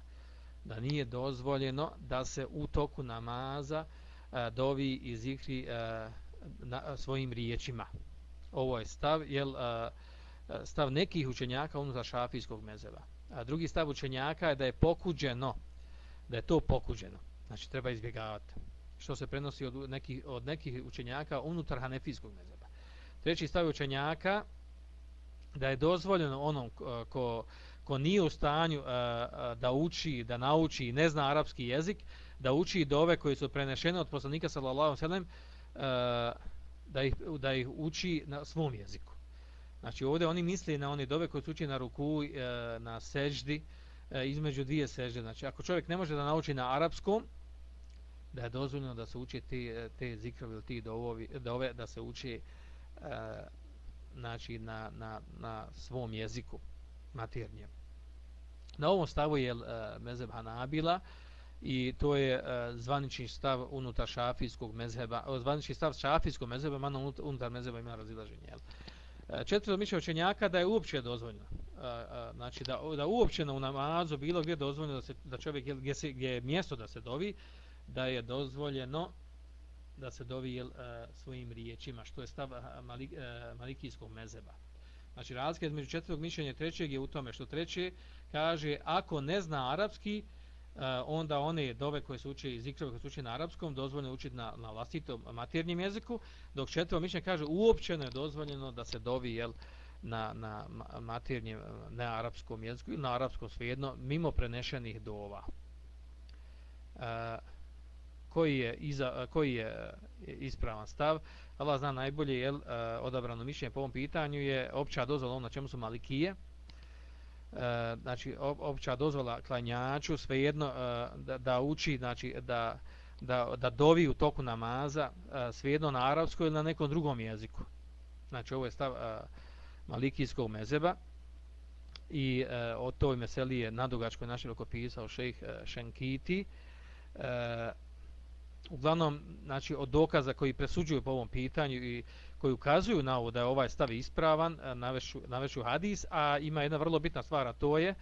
Da nije dozvoljeno da se u toku namaza uh, dovi i zikri uh, na, svojim riječima. Ovo je stav, jel, uh, E, stav nekih učenjaka unutar šafijskog mezeva. A drugi stav učenjaka je da je pokuđeno, da je to pokuđeno. Znači treba izbjegavati. Što se prenosi od nekih, od nekih učenjaka unutar hanefijskog mezeva. Treći stav učenjaka da je dozvoljeno onom e, ko, ko nije u stanju e, da uči, da nauči i ne zna arapski jezik, da uči dove koji su prenešene od poslanika sallallahu alejhi ve sellem da ih da ih uči na svom jeziku. Znači ovdje oni misli na one dove koje su uči na ruku, e, na seždi, e, između dvije sežde. Znači ako čovjek ne može da nauči na arapskom, da je dozvoljeno da se uči te, e, te zikrovi ili ti dovovi, dove, da se uči znači, na, na, na svom jeziku maternjem. Na ovom stavu je mezeb Hanabila i to je zvanični stav unutar šafijskog mezheba, zvanični stav šafijskog mezheba, mano unutar mezheba ima razilaženje. Jel? Četvrto mišljenje učenjaka da je uopće dozvoljeno. Znači da, da uopće u namazu bilo gdje dozvoljeno da, se, da čovjek gdje, se, gdje je mjesto da se dovi, da je dozvoljeno da se dovi jel, e, svojim riječima, što je stav malik, e, malikijskog mezeba. Znači razlika između četvrtog mišljenja i trećeg je u tome što treće kaže ako ne zna arapski, E, onda one dove koje se uče iz ikrove koje se uče na arapskom dozvoljeno učiti na, na vlastitom maternjem jeziku, dok četvrva mišljenje kaže uopćeno je dozvoljeno da se dovi jel, na, na maternjem, ne arapskom jeziku ili na arapskom svejedno, mimo prenešenih dova. E, koji, je iza, koji je e, ispravan stav? Allah zna najbolje, jel, e, odabrano mišljenje po ovom pitanju je opća dozvola ono na čemu su malikije, e, znači opća dozvola klanjaču svejedno e, da, da uči znači da, da, da dovi u toku namaza e, svejedno na arapskom ili na nekom drugom jeziku. Znači ovo je stav e, malikijskog mezeba i e, o toj meseli je nadugačko našim pisao šejh e, Šenkiti. E, uglavnom znači od dokaza koji presuđuju po ovom pitanju i koji ukazuju na ovo da je ovaj stav ispravan, e, navešu, navešu hadis, a ima jedna vrlo bitna stvar, a to je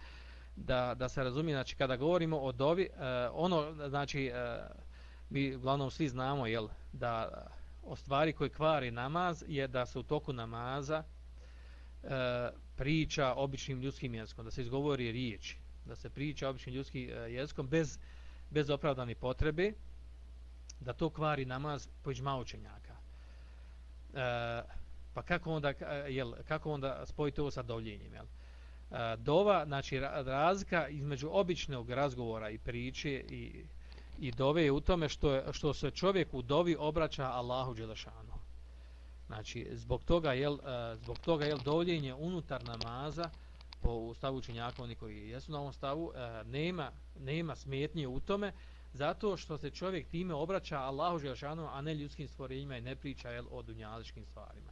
da, da se razumije, znači kada govorimo o dovi, eh, ono, znači, eh, mi uglavnom svi znamo, jel, da o stvari koje kvari namaz je da se u toku namaza eh, priča običnim ljudskim jezikom, da se izgovori riječi, da se priča običnim ljudskim eh, jezikom bez, bez opravdane potrebe, da to kvari namaz po učenjaka. E, pa kako onda, e, jel, kako onda spojiti ovo sa dovljenjem? Jel? E, dova, znači razlika između običnog razgovora i priče i, i dove je u tome što, je, što se čovjek u dovi obraća Allahu Đelešanu. Znači, zbog toga, jel, e, zbog toga jel, dovljenje unutar namaza, po stavu učenjaka, oni koji jesu na ovom stavu, e, nema, nema smetnje u tome, zato što se čovjek time obraća Allahu Želšanu, a ne ljudskim stvorenjima i ne priča jel, o dunjaličkim stvarima.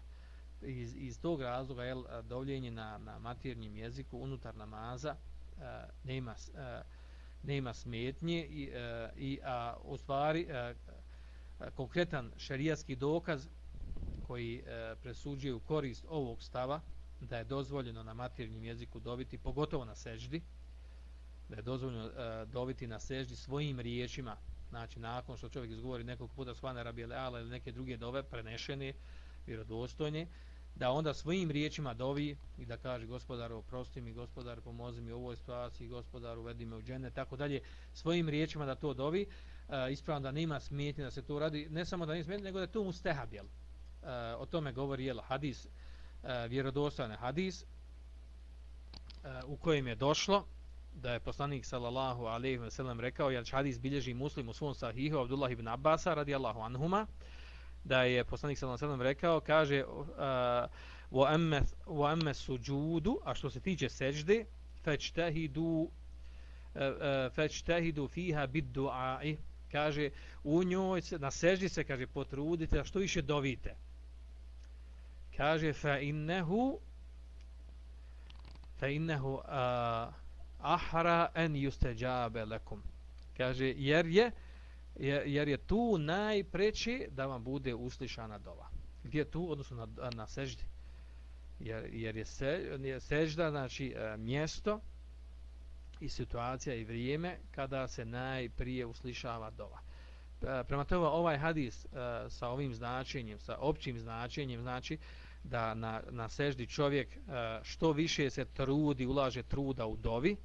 Iz, iz tog razloga jel, dovljenje na, na maternjem jeziku unutar namaza e, nema, e, nema smetnje i, e, i a, u stvari e, konkretan šarijatski dokaz koji e, presuđuje u korist ovog stava da je dozvoljeno na maternjem jeziku dobiti, pogotovo na seždi, da je dozvoljeno uh, dobiti na seždi svojim riječima, znači nakon što čovjek izgovori nekog puta svana rabijele ala ili neke druge dove prenešene, vjerodostojne, da onda svojim riječima dovi i da kaže gospodaru oprosti mi, gospodar pomozi mi u ovoj situaciji, gospodaru uvedi me u džene, tako dalje, svojim riječima da to dovi, e, ispravno da nema smetnje da se to radi, ne samo da nema smetnje, nego da je to mustehab, jel? E, o tome govori jel, hadis, e, vjerodostojne hadis, e, u kojem je došlo, da je poslanik sallallahu alejhi ve sellem rekao jer hadis bilježi muslim u svom sahihu Abdullah ibn Abbas radijallahu anhuma da je poslanik sallallahu alejhi ve sellem rekao kaže uh, wa amma wa amma sujudu a što se tiče sećde fajtahidu uh, uh, fajtahidu fiha bid-du'a kaže u njoj se na sećdi se kaže potrudite a što više dovite kaže fa innahu fa innahu uh, ahra en yustajabe lakum. Kaže jer je jer je tu najpreći da vam bude uslišana dova. Gdje je tu? Odnosno na, na seždi. Jer, jer je, se, je sežda znači e, mjesto i situacija i vrijeme kada se najprije uslišava dova. E, prema tome ovaj hadis e, sa ovim značenjem sa općim značenjem znači da na, na seždi čovjek što više se trudi, ulaže truda u dovi,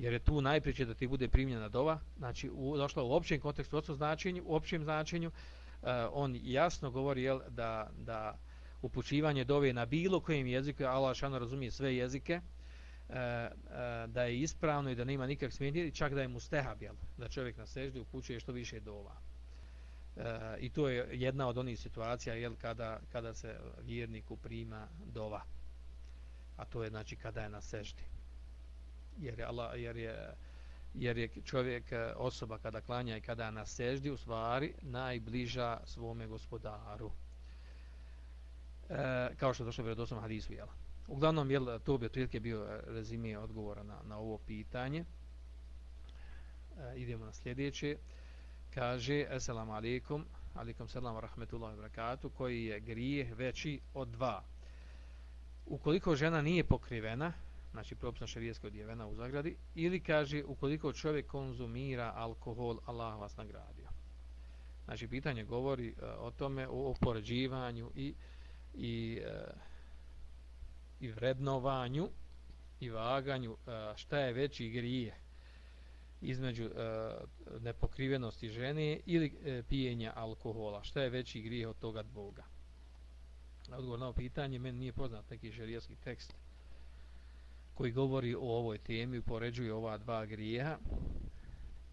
jer je tu najpriče da ti bude primljena dova, znači u, došla u općem kontekstu, u značenju, u općem značenju, e, on jasno govori jel, da, da upućivanje dove na bilo kojem jeziku, Allah šano razumije sve jezike, e, e, da je ispravno i da nema nikak smijeniti, čak da je mu stehab, jel, da čovjek na seždi upućuje što više dova. E, I to je jedna od onih situacija jel, kada, kada se vjerniku prima dova. A to je znači kada je na seždi jer je Allah jer je jer je čovjek e, osoba kada klanja i kada na seždi u stvari najbliža svome gospodaru. E, kao što je došlo u vjerodostojnom hadisu jel? Uglavnom jel to bi otprilike bio e, rezime odgovora na, na ovo pitanje. E, idemo na sljedeće. Kaže assalamu alaikum. Alaikum selam wa rahmetullahi wa barakatuh. Koji je grijeh veći od dva? Ukoliko žena nije pokrivena znači propisno šarijeska odjevena u zagradi, ili kaže ukoliko čovjek konzumira alkohol, Allah vas nagradio. Znači pitanje govori uh, o tome, o opoređivanju i, i, uh, i vrednovanju i vaganju uh, šta je veći grije između uh, nepokrivenosti žene ili uh, pijenja alkohola. Šta je veći grije od toga dvoga? Odgovor na ovo pitanje, meni nije poznat neki šarijeski tekst koji govori o ovoj temi i poređuje ova dva grijeha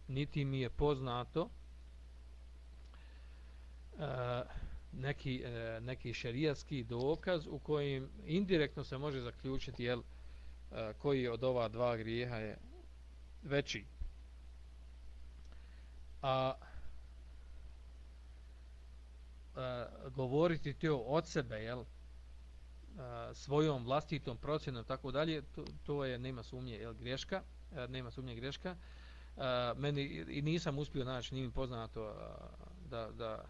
niti mi je poznato uh, neki, e, neki šerijatski dokaz u kojim indirektno se može zaključiti jel, e, koji od ova dva grijeha je veći. A govoriti to od sebe jel, svojom vlastitom procjenom tako dalje to, to je nema sumnje el greška a, nema sumnje greška. A, meni i nisam uspio naći ni poznato a, da, da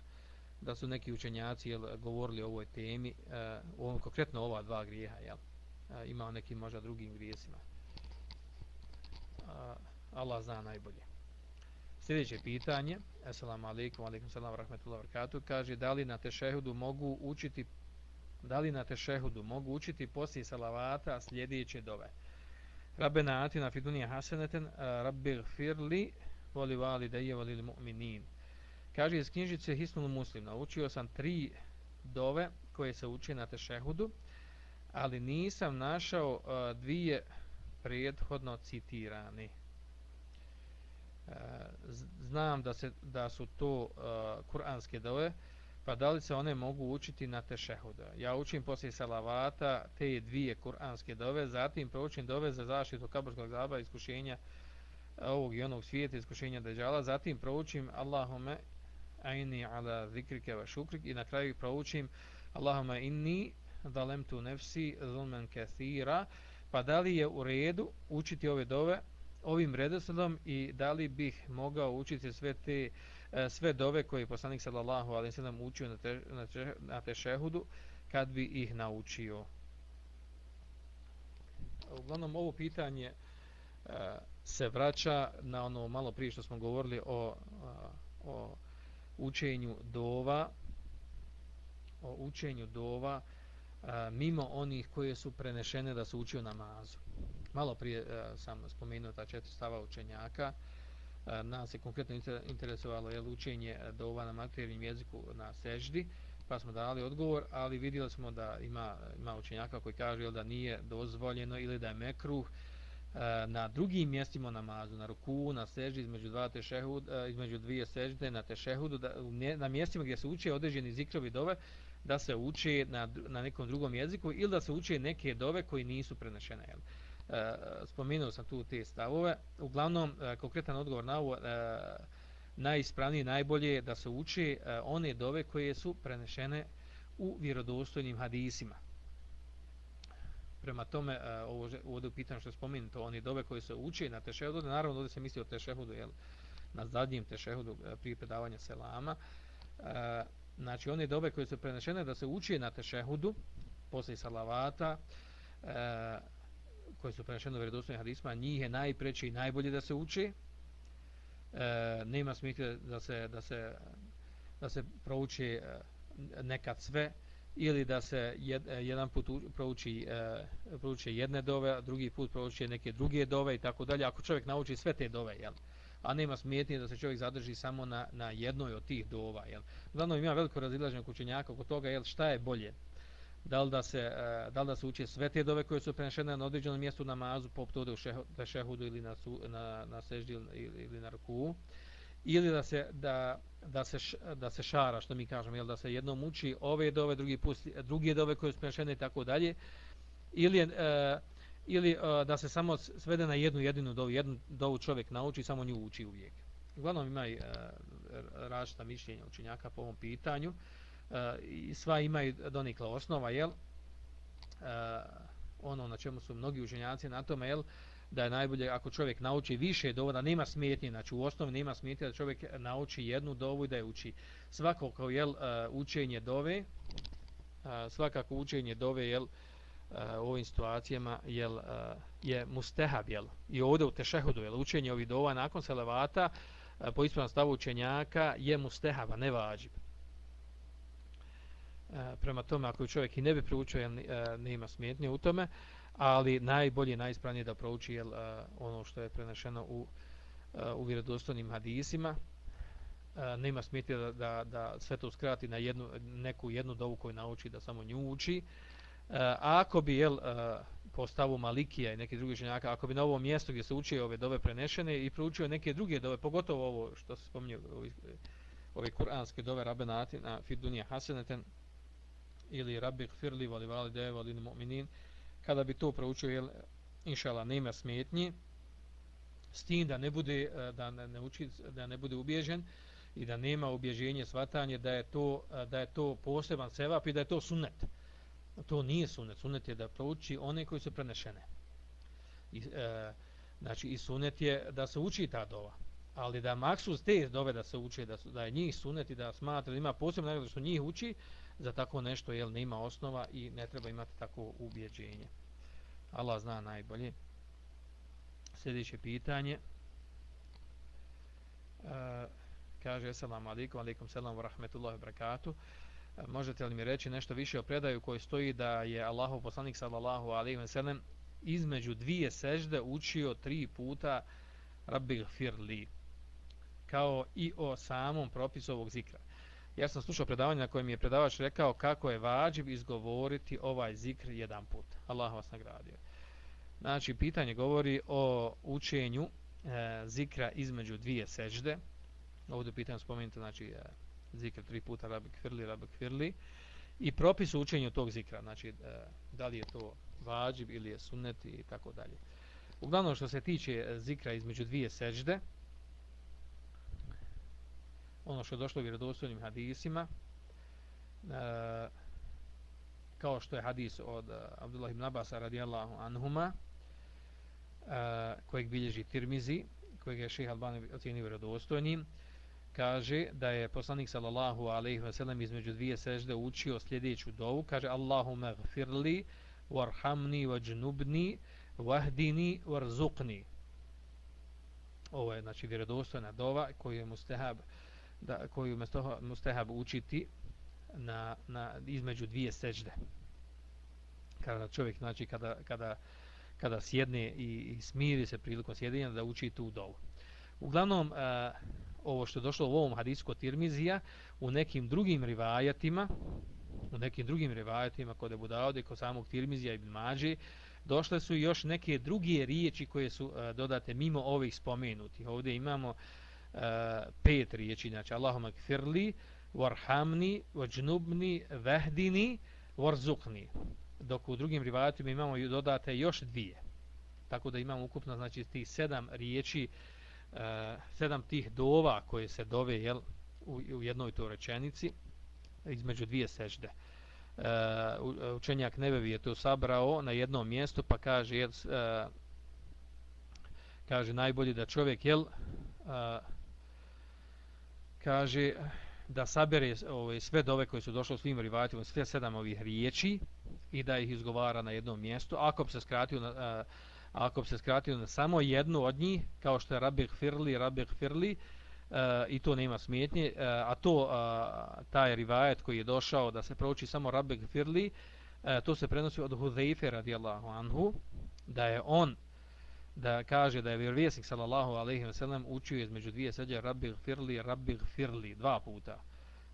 da su neki učenjaci jel govorili o ovoj temi a, o konkretno ova dva grijeha jel. A, ima neki možda drugim grijesima. A, Allah zna najbolje. Sljedeće pitanje assalamu alejkum alejkum selam rahmetullahi wabarakatuh, kaže da li na tešehudu mogu učiti da li na tešehudu mogu učiti poslije salavata sljedeće dove. Rabbena atina fi dunija haseneten, rabbi gfirli, voli vali da voli mu'minin. Kaže iz knjižice Hisnul Muslim, naučio sam tri dove koje se uči na tešehudu, ali nisam našao uh, dvije prethodno citirani. Uh, znam da, se, da su to uh, kuranske dove, pa da li se one mogu učiti na tešehuda? Ja učim poslije salavata te dvije kuranske dove, zatim proučim dove za zaštitu kaburskog zaba, iskušenja ovog i onog svijeta, iskušenja deđala, zatim proučim Allahume aini ala zikrike wa šukrik i na kraju proučim Allahume inni dalem tu nefsi zulmen kathira, pa da li je u redu učiti ove dove ovim redosledom i da li bih mogao učiti sve te uh, E, sve dove koje je poslanik sallallahu alejhi ve sellem učio na te, na, te, na tešehudu kad bi ih naučio uglavnom ovo pitanje e, se vraća na ono malo prije što smo govorili o, o učenju dova o učenju dova mimo onih koje su prenešene da su učio namazu. Malo prije e, sam spomenuo ta četiri stava učenjaka. Nas je konkretno interesovalo je učenje e, dova na materijalnom jeziku na seždi. Pa smo dali odgovor, ali vidjeli smo da ima, ima učenjaka koji kaže da nije dozvoljeno ili da je mekruh e, na drugim mjestima namazu, na ruku, na seždi, između, dva tešehud, e, između dvije sežde, na tešehudu, da, na mjestima gdje se uče određeni zikrovi dove, da se uče na, na nekom drugom jeziku ili da se uče neke dove koji nisu prenešene. Jel? Eh, e, spomenuo sam tu te stavove. Uglavnom, eh, konkretan odgovor na ovo, eh, najispravnije, najbolje je da se uči one dove koje su prenešene u vjerodostojnim hadisima. Prema tome, uh, ovo ovdje pitan što je spomenuto, one dove koje se uči na tešehudu, naravno ovdje se misli o tešehudu, jel, na zadnjem tešehudu prije predavanja selama, znači one dove koje su prenešene da se uči na tešehudu, poslije salavata, uh, koje su prenešene u vjerodostojnim hadisima, njih je najpreće i najbolje da se uči, e, nema smisla da se da se da se prouči e, nekad sve ili da se jed, e, jedan put prouči e, prouči jedne dove, a drugi put prouči neke druge dove i tako dalje. Ako čovjek nauči sve te dove, jel? A nema smetnje da se čovjek zadrži samo na, na jednoj od tih dova, jel? Uglavnom ima veliko razilaženje kućenjaka oko toga, jel, šta je bolje? Da li da se, e, da li da se uče sve te dove koje su prenešene na određenom mjestu namazu, poput ovdje u šehu, šehudu ili na, su, na, na seždi ili, ili na ruku, ili da se, da, da, se, da se šara, što mi kažemo, jel, da se jednom uči ove dove, drugi put, druge dove koje su prenešene i tako dalje, ili, e, ili e, da se samo svede na jednu jedinu dovu, jednu dovu čovjek nauči, samo nju uči uvijek. Uglavnom ima i e, različita mišljenja učenjaka po ovom pitanju. E, i sva imaju donikla osnova, jel? Uh, ono na čemu su mnogi učenjaci na tome, jel? Da je najbolje ako čovjek nauči više dova, da nema smetnje, znači u osnovi nema smetnje da čovjek nauči jednu dovu i da je uči. Svakako, jel, e, učenje dove, e, svakako učenje dove, jel, u ovim situacijama, jel, je mustehab, jel? I ovdje u tešehudu, jel, učenje ovih dova nakon selevata, po ispravnom stavu učenjaka, je mustehaba, ne vađib. E, prema tome ako čovjek i ne bi proučio jel, e, ne ima smetnje u tome ali najbolje najispravnije da prouči jel, e, ono što je prenešeno u e, u vjerodostojnim hadisima. E, nema smetnje da, da, da sve to skrati na jednu, neku jednu dovu koju nauči da samo nju uči. A ako bi jel, po stavu Malikija i neke druge ženjaka ako bi na ovom mjestu gdje se uči ove dove prenešene i proučio neke druge dove pogotovo ovo što se spominje ove, ove kuranske dove rabenati na Fidunija Haseneten ili rabbi gfirli vali vali vali mu'minin kada bi to proučio jel inshallah nema smetnji. S tim da ne bude e, da ne, uči da ne bude ubježen i da nema ubježenje svatanje da je to e, da je to poseban sevap i da je to sunnet. To nije sunnet. Sunnet je da prouči one koji su prenešene. I e, znači i sunnet je da se uči ta dova. Ali da maksus te dove da se uči da su, da je njih sunnet i da smatra da ima posebno nagradu što njih uči za tako nešto jel nema osnova i ne treba imati tako ubjeđenje. Allah zna najbolje. Sljedeće pitanje. E, kaže assalamu alaikum, alaikum salam wa rahmetullahi wa barakatuh. E, možete li mi reći nešto više o predaju koji stoji da je Allahov poslanik sallallahu alaihi wa sallam između dvije sežde učio tri puta Rabbi gfirli kao i o samom propisu ovog zikra ja sam slušao predavanje na kojem je predavač rekao kako je vađiv izgovoriti ovaj zikr jedan put. Allah vas nagradio. Znači, pitanje govori o učenju e, zikra između dvije sežde. Ovdje pitanje spomenuti, znači, e, zikr tri puta, rabi kvirli, rabi kvirli. I propis u učenju tog zikra, znači, e, da li je to vađiv ili je sunnet i tako dalje. Uglavnom, što se tiče e, zikra između dvije sežde, ono što je došlo u vjerodostojnim hadisima e, kao što je hadis od uh, Abdullah ibn Abbas radijallahu anhuma e, kojeg bilježi Tirmizi kojeg je šeha Albani ocjenio vjerodostojnim kaže da je poslanik sallallahu alejhi ve sellem između dvije sežde učio sljedeću dovu. Kaže Allahumma gfirli warhamni wajnubni wahdini warzuqni ovo je znači vjerodostojna dova koju je mustahab da koju mustahab učiti na, na između dvije sećde kada čovjek znači kada, kada, kada sjedne i, i smiri se prilikom sjedenja da uči tu dovu uglavnom a, ovo što je došlo u ovom hadisu kod Tirmizija u nekim drugim rivajatima u nekim drugim rivajatima kod Ebu Daude, kod samog Tirmizija i Mađe došle su još neke druge riječi koje su uh, dodate mimo ovih spomenuti. Ovdje imamo uh, pet riječi, znači Allahuma kfirli, warhamni, wajnubni, vehdini, warzukni. Dok u drugim rivajatima imamo dodate još dvije. Tako da imamo ukupno znači tih sedam riječi, uh, sedam tih dova koje se dove jel, u, u jednoj to rečenici između dvije sežde. Uh, učenjak Nebevi je to sabrao na jednom mjestu pa kaže jel, uh, kaže najbolje da čovjek jel uh, kaže da sabere ove sve dove koje su došle u svim rivajatima sve sedam ovih riječi i da ih izgovara na jednom mjestu. Ako bi se skratio na a, ako bi se skratio na samo jednu od njih kao što je Rabih Firli Rabih Firli e, i to nema smetnje, e, a to a, taj rivajet koji je došao da se prouči samo Rabbek Firli, e, to se prenosi od Huzeife radijallahu anhu, da je on da kaže da je vjerovjesnik sallallahu alejhi ve sellem učio između dvije seđe rabbi Firli, rabbi Firli dva puta.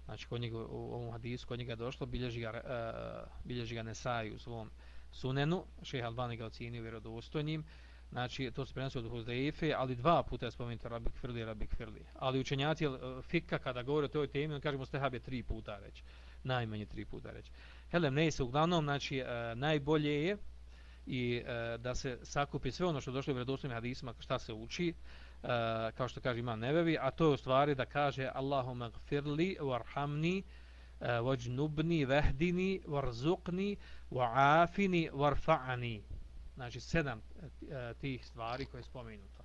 Znači kod njega u ovom hadisu kod njega došlo bilježi ga, uh, bilježi ga Nesai u svom sunenu, Šejh Albani ga ocjenio vjerodostojnim, Znači, to se prenosi od Huzeife, ali dva puta je spomenuto rabbi Firli, rabbi Firli. Ali učenjaci eh, uh, fika kada govore o toj temi, on kažemo stehab je tri puta reći. Najmanje tri puta reći. Helem, ne se uglavnom, znači, uh, najbolje je i e, da se sakupi sve ono što je došlo u vredosnovim hadisima, šta se uči, e, kao što kaže Imam nebevi, a to je u stvari da kaže Allahumma gfirli, warhamni, e, wajnubni, vehdini, warzuqni, wa'afini, warfa'ani znači sedam e, e, tih stvari koje je spomenuto.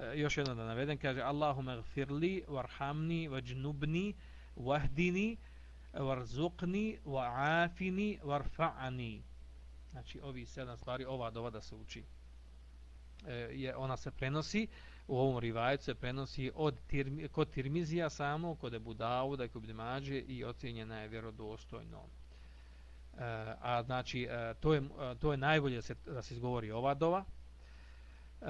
E, još jedno da navedem, kaže Allahumma gfirli, warhamni, vajnubni, wahdini, warzuqni, wa'afini, warfa'ani. Znači ovi sedam stvari, ova dova da se uči. E, je, ona se prenosi, u ovom rivajetu se prenosi od tirmi, kod Tirmizija samo, kod Ebu Dauda, kod Mađe i ocjenjena je vjerodostojnom e, a znači e, to je e, to je najbolje da se da se izgovori ova dova e,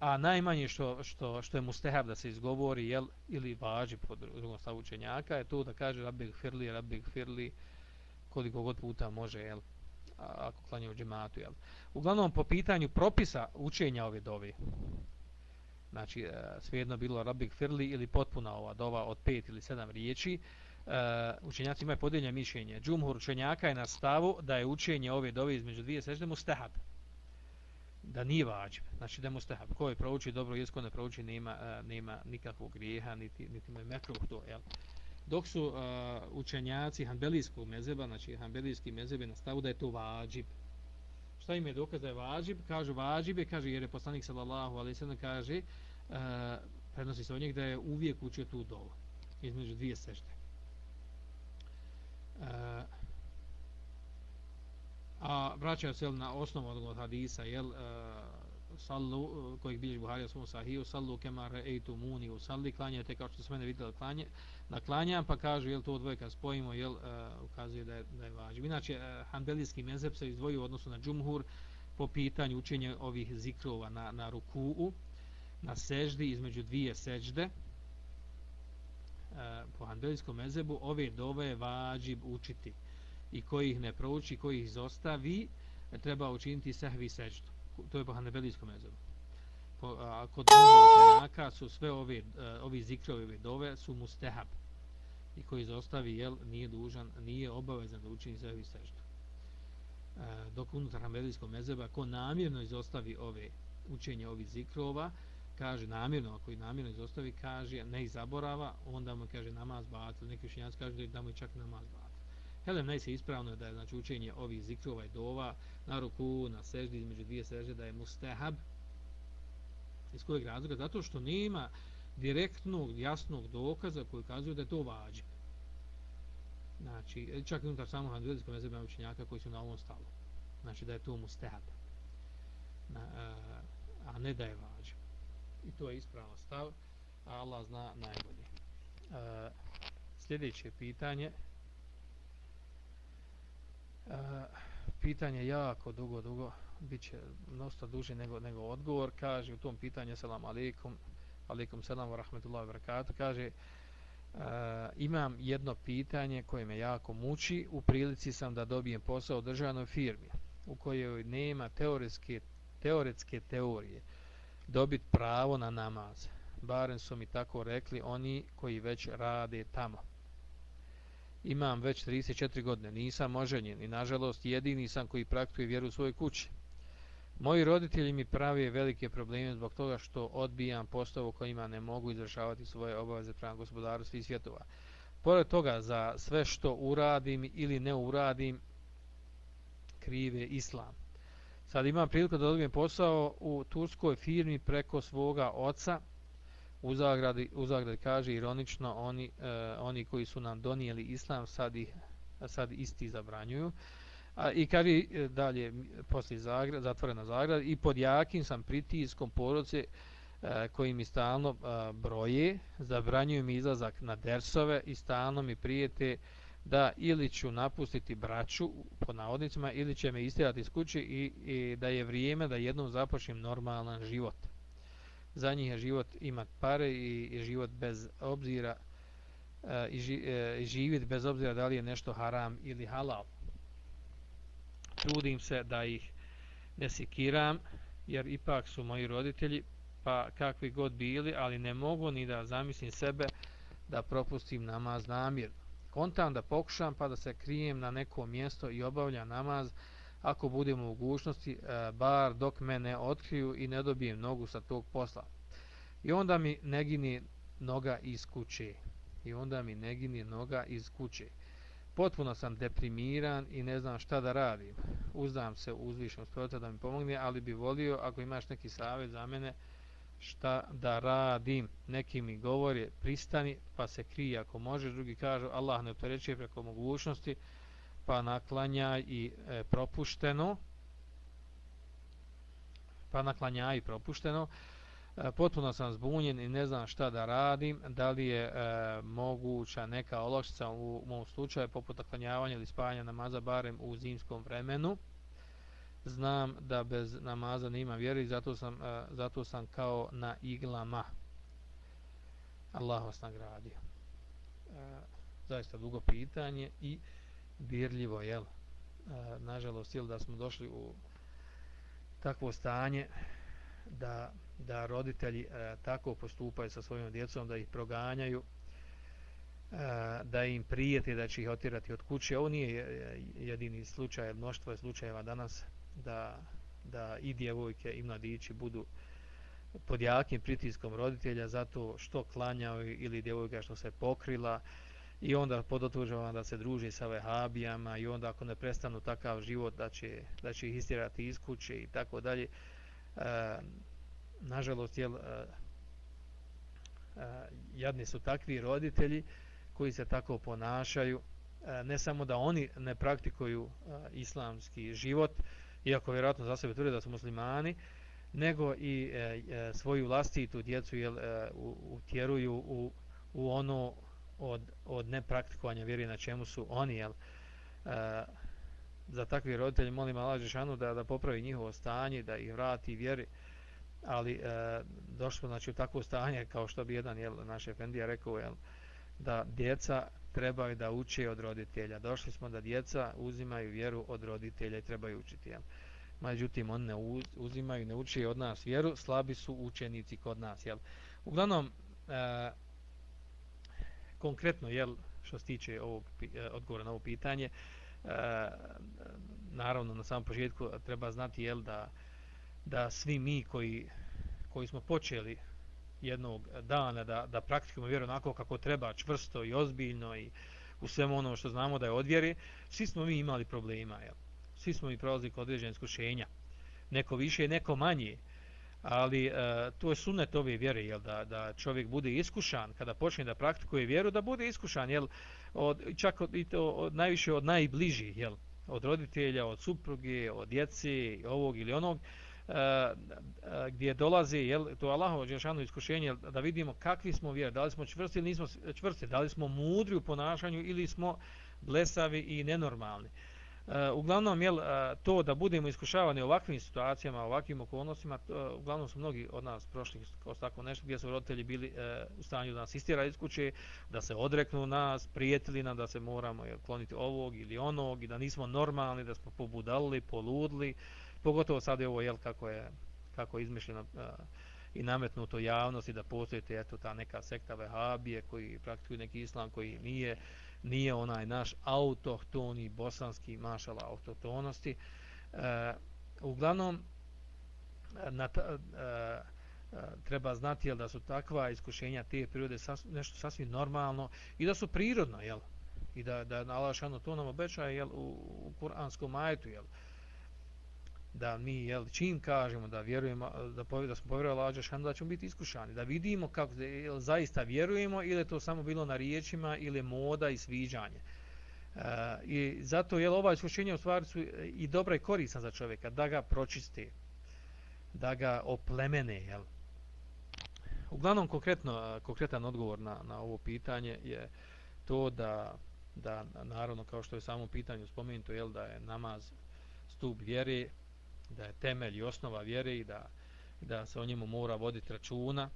a najmanje što što što je mustehab da se izgovori jel ili važi po drugom stavu učenjaka je to da kaže rabbi firli rabbi firli koliko god puta može jel ako klanja u džematu jel uglavnom po pitanju propisa učenja ove dove znači e, svejedno bilo rabik firli ili potpuna ova dova od pet ili sedam riječi e, učenjaci imaju podeljenje mišljenje. Džumhur učenjaka je na stavu da je učenje ove dove između dvije sežde mustahab. Da nije vađib. Znači da je mustahab. Ko je prouči dobro jesko ne prouči nema, e, nema nikakvog grijeha niti, niti mu je mekruh to. Jel? Dok su uh, učenjaci hanbelijskog mezeba, znači hanbelijski mezeb je na stavu da je to vađib. Šta im je dokaz da je vađib? Kažu vađib je, kaže, jer je poslanik sallallahu alaihi sallam kaže, uh, prenosi se od njeg da je uvijek učio tu dovu između dvije sežde. Uh, a vraćaju se na osnovu od hadisa jel uh, sallu uh, kojeg bilježi Buharija svom sahiju sallu kemar ejtu muni u salli klanjate kao što se mene vidjeli klanje na klanjam, pa kažu jel to dvoje kad spojimo jel uh, ukazuje da je, da je važno inače uh, hanbelijski mezeb se izdvojio u odnosu na džumhur po pitanju učenja ovih zikrova na, na rukuu na seždi između dvije sežde. Uh, po hanbelijskom mezebu ove dove je vađib učiti i koji ih ne prouči, koji ih izostavi treba učiniti sehvi seždu to je po hanebelijskom mezebu po, a kod učenjaka su sve ove a, ovi zikrovi ove dove su mustehab i koji izostavi jel, nije dužan nije obavezan da učini sehvi seždu uh, e, dok unutar hanebelijskog mezeba ko namjerno izostavi ove učenje ovih zikrova kaže namjerno, ako i namjerno izostavi, kaže ne i zaborava, onda mu kaže namaz batil, neki učenjaci kaže da mu čak namaz batil. Helem najse ispravno je da je znači, učenje ovih zikrova i dova na ruku, na seždi, između dvije sežde, da je mustehab. Iz kojeg razloga? Zato što nema direktnog, jasnog dokaza koji kazuju da je to vađib. Znači, čak i unutar samog handelskog mezeba učenjaka koji su na ovom stavu. Znači da je to mustehab. na, e, a ne da je vađiv. I to je ispravno stav, a Allah zna najbolje. Uh, Sljedeće pitanje. Eh, pitanje jako dugo, dugo, bit će dosta duže nego, nego odgovor. Kaže u tom pitanju, selam alaikum, alaikum selam wa rahmetullahi wa barakatuh, kaže, Uh, imam jedno pitanje koje me jako muči. U prilici sam da dobijem posao u državnoj firmi u kojoj nema teoretske, teoretske teorije dobit pravo na namaz. Barem su mi tako rekli oni koji već rade tamo. Imam već 34 godine, nisam oženjen i nažalost jedini sam koji praktuje vjeru u svojoj kući. Moji roditelji mi pravi velike probleme zbog toga što odbijam postavu kojima ne mogu izvršavati svoje obaveze prema gospodaru svih svjetova. Pored toga, za sve što uradim ili ne uradim, krive islam. Sad imam priliku da dobijem posao u turskoj firmi preko svoga oca. U zagradi, u zagradi kaže ironično, oni, eh, oni koji su nam donijeli islam sad, ih, sad isti zabranjuju. A, I kaže e, dalje, poslije Zagrad, zatvorena Zagrad, i pod jakim sam pritiskom poroce koji mi stalno e, broje, zabranjuju mi izlazak na dersove i stalno mi prijete da ili ću napustiti braću po navodnicima ili će me istirati iz kuće i, i da je vrijeme da jednom započnem normalan život. Za njih je život imat pare i, i život bez obzira e, i, ži, e, i bez obzira da li je nešto haram ili halal trudim se da ih ne sikiram, jer ipak su moji roditelji, pa kakvi god bili, ali ne mogu ni da zamislim sebe da propustim namaz namjerno. Kontam da pokušam pa da se krijem na neko mjesto i obavljam namaz ako budem u mogućnosti, e, bar dok me ne otkriju i ne dobijem nogu sa tog posla. I onda mi ne gini noga iz kuće. I onda mi ne gini noga iz kuće potpuno sam deprimiran i ne znam šta da radim. Uzdam se uzvišnog uzvišenost da mi pomogne, ali bi volio ako imaš neki savjet za mene šta da radim. Neki mi govori pristani pa se krije ako možeš, drugi kažu Allah ne optereće preko mogućnosti pa naklanja i e, propušteno pa naklanja i propušteno E, potpuno sam zbunjen i ne znam šta da radim, da li je e, moguća neka olakšica u, u mom slučaju poput naklanjavanja ili spajanja namaza barem u zimskom vremenu. Znam da bez namaza nema vjeri zato sam, e, zato sam kao na iglama. Allah vas nagradio. E, zaista dugo pitanje i dirljivo, jel? E, nažalost, jel da smo došli u takvo stanje da da roditelji e, tako postupaju sa svojim djecom da ih proganjaju e, da im prijeti da će ih otirati od kuće ovo nije e, jedini slučaj mnoštvo je slučajeva danas da, da i djevojke i mladići budu pod jakim pritiskom roditelja zato što klanjaju ili djevojka što se pokrila i onda podotužava da se druži sa vehabijama i onda ako ne prestanu takav život da će, da će ih istirati iz kuće i tako dalje. E, nažalost jel, e, e, jadni su takvi roditelji koji se tako ponašaju. E, ne samo da oni ne praktikuju e, islamski život iako vjerojatno za sebe tvrde da su muslimani nego i e, e svoju vlastitu djecu jel, e, utjeruju u, u ono od, od nepraktikovanja vjeri na čemu su oni jel, e, za takvi roditelji molim Allah Žešanu da, da popravi njihovo stanje da ih vrati vjeri ali e, došlo znači u takvo stanje kao što bi jedan jel, naš efendija rekao jel, da djeca trebaju da uče od roditelja. Došli smo da djeca uzimaju vjeru od roditelja i trebaju učiti. Jel. Međutim, oni ne uzimaju, ne uče od nas vjeru, slabi su učenici kod nas. Jel. Uglavnom, e, konkretno, jel, što se tiče ovog e, odgovora na ovo pitanje, e, naravno, na samom početku treba znati jel, da da svi mi koji, koji smo počeli jednog dana da, da praktikujemo vjeru onako kako treba, čvrsto i ozbiljno i u svemu ono što znamo da je odvjeri, svi smo mi imali problema. Jel? Svi smo mi prolazili kod određene iskušenja. Neko više, neko manje. Ali e, to je sunet ove vjere, jel? Da, da čovjek bude iskušan kada počne da praktikuje vjeru, da bude iskušan, jel? Od, čak od, i to, od, najviše od najbližih, jel? od roditelja, od supruge, od djece, ovog ili onog, e, e, gdje dolazi jel to Allahovo džeshano iskušenje da vidimo kakvi smo vjer da li smo čvrsti ili nismo čvrsti da li smo mudri u ponašanju ili smo blesavi i nenormalni Eh, uglavnom jel, eh, to da budemo iskušavani u ovakvim situacijama, u ovakvim okolnostima, to, eh, uglavnom su mnogi od nas prošli kroz tako nešto gdje su roditelji bili e, u stanju da nas istira iz kuće, da se odreknu nas, prijetili nam da se moramo jel, kloniti ovog ili onog i da nismo normalni, da smo pobudali, poludli, pogotovo sad je ovo jel, kako je kako je izmišljeno e, i nametnuto javnosti da postoji eto ta neka sekta vehabije koji praktikuju neki islam koji nije nije onaj naš autohtoni bosanski mašala autohtonosti. E, uglavnom, na ta, e, e, treba znati jel, da su takva iskušenja te prirode sas, nešto sasvim normalno i da su prirodna, jel? I da, da Allah šano to nam obećaje jel, u, u kuranskom majetu, jel? Da mi jel čim kažemo da vjerujemo da povijed da smo povjerovali Allahu da ćemo biti iskušani da vidimo kako jel zaista vjerujemo ili je to samo bilo na riječima ili moda i sviđanje. E, i zato je ova iskušenja u stvari su e, i dobra i korisna za čovjeka da ga pročiste da ga oplemene jel. Uglavnom konkretno e, konkretan odgovor na na ovo pitanje je to da da naravno kao što je samo pitanje spomenuto jel da je namaz stup vjere da je temelj i osnova vjere i da, da se o njemu mora voditi računa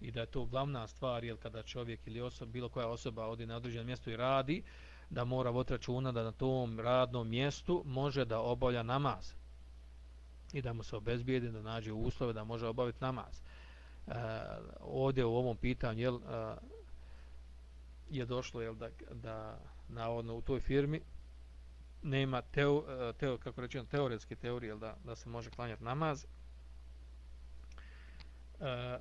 i da je to glavna stvar jer kada čovjek ili osoba, bilo koja osoba odi na određeno mjesto i radi da mora voditi računa da na tom radnom mjestu može da obavlja namaz i da mu se obezbijedi da nađe uslove da može obaviti namaz. E, ovdje u ovom pitanju jel, e, je došlo jel, da, da navodno u toj firmi nema teo, e, teo kako rečeno teoretske teorije da da se može klanjati namaz. E,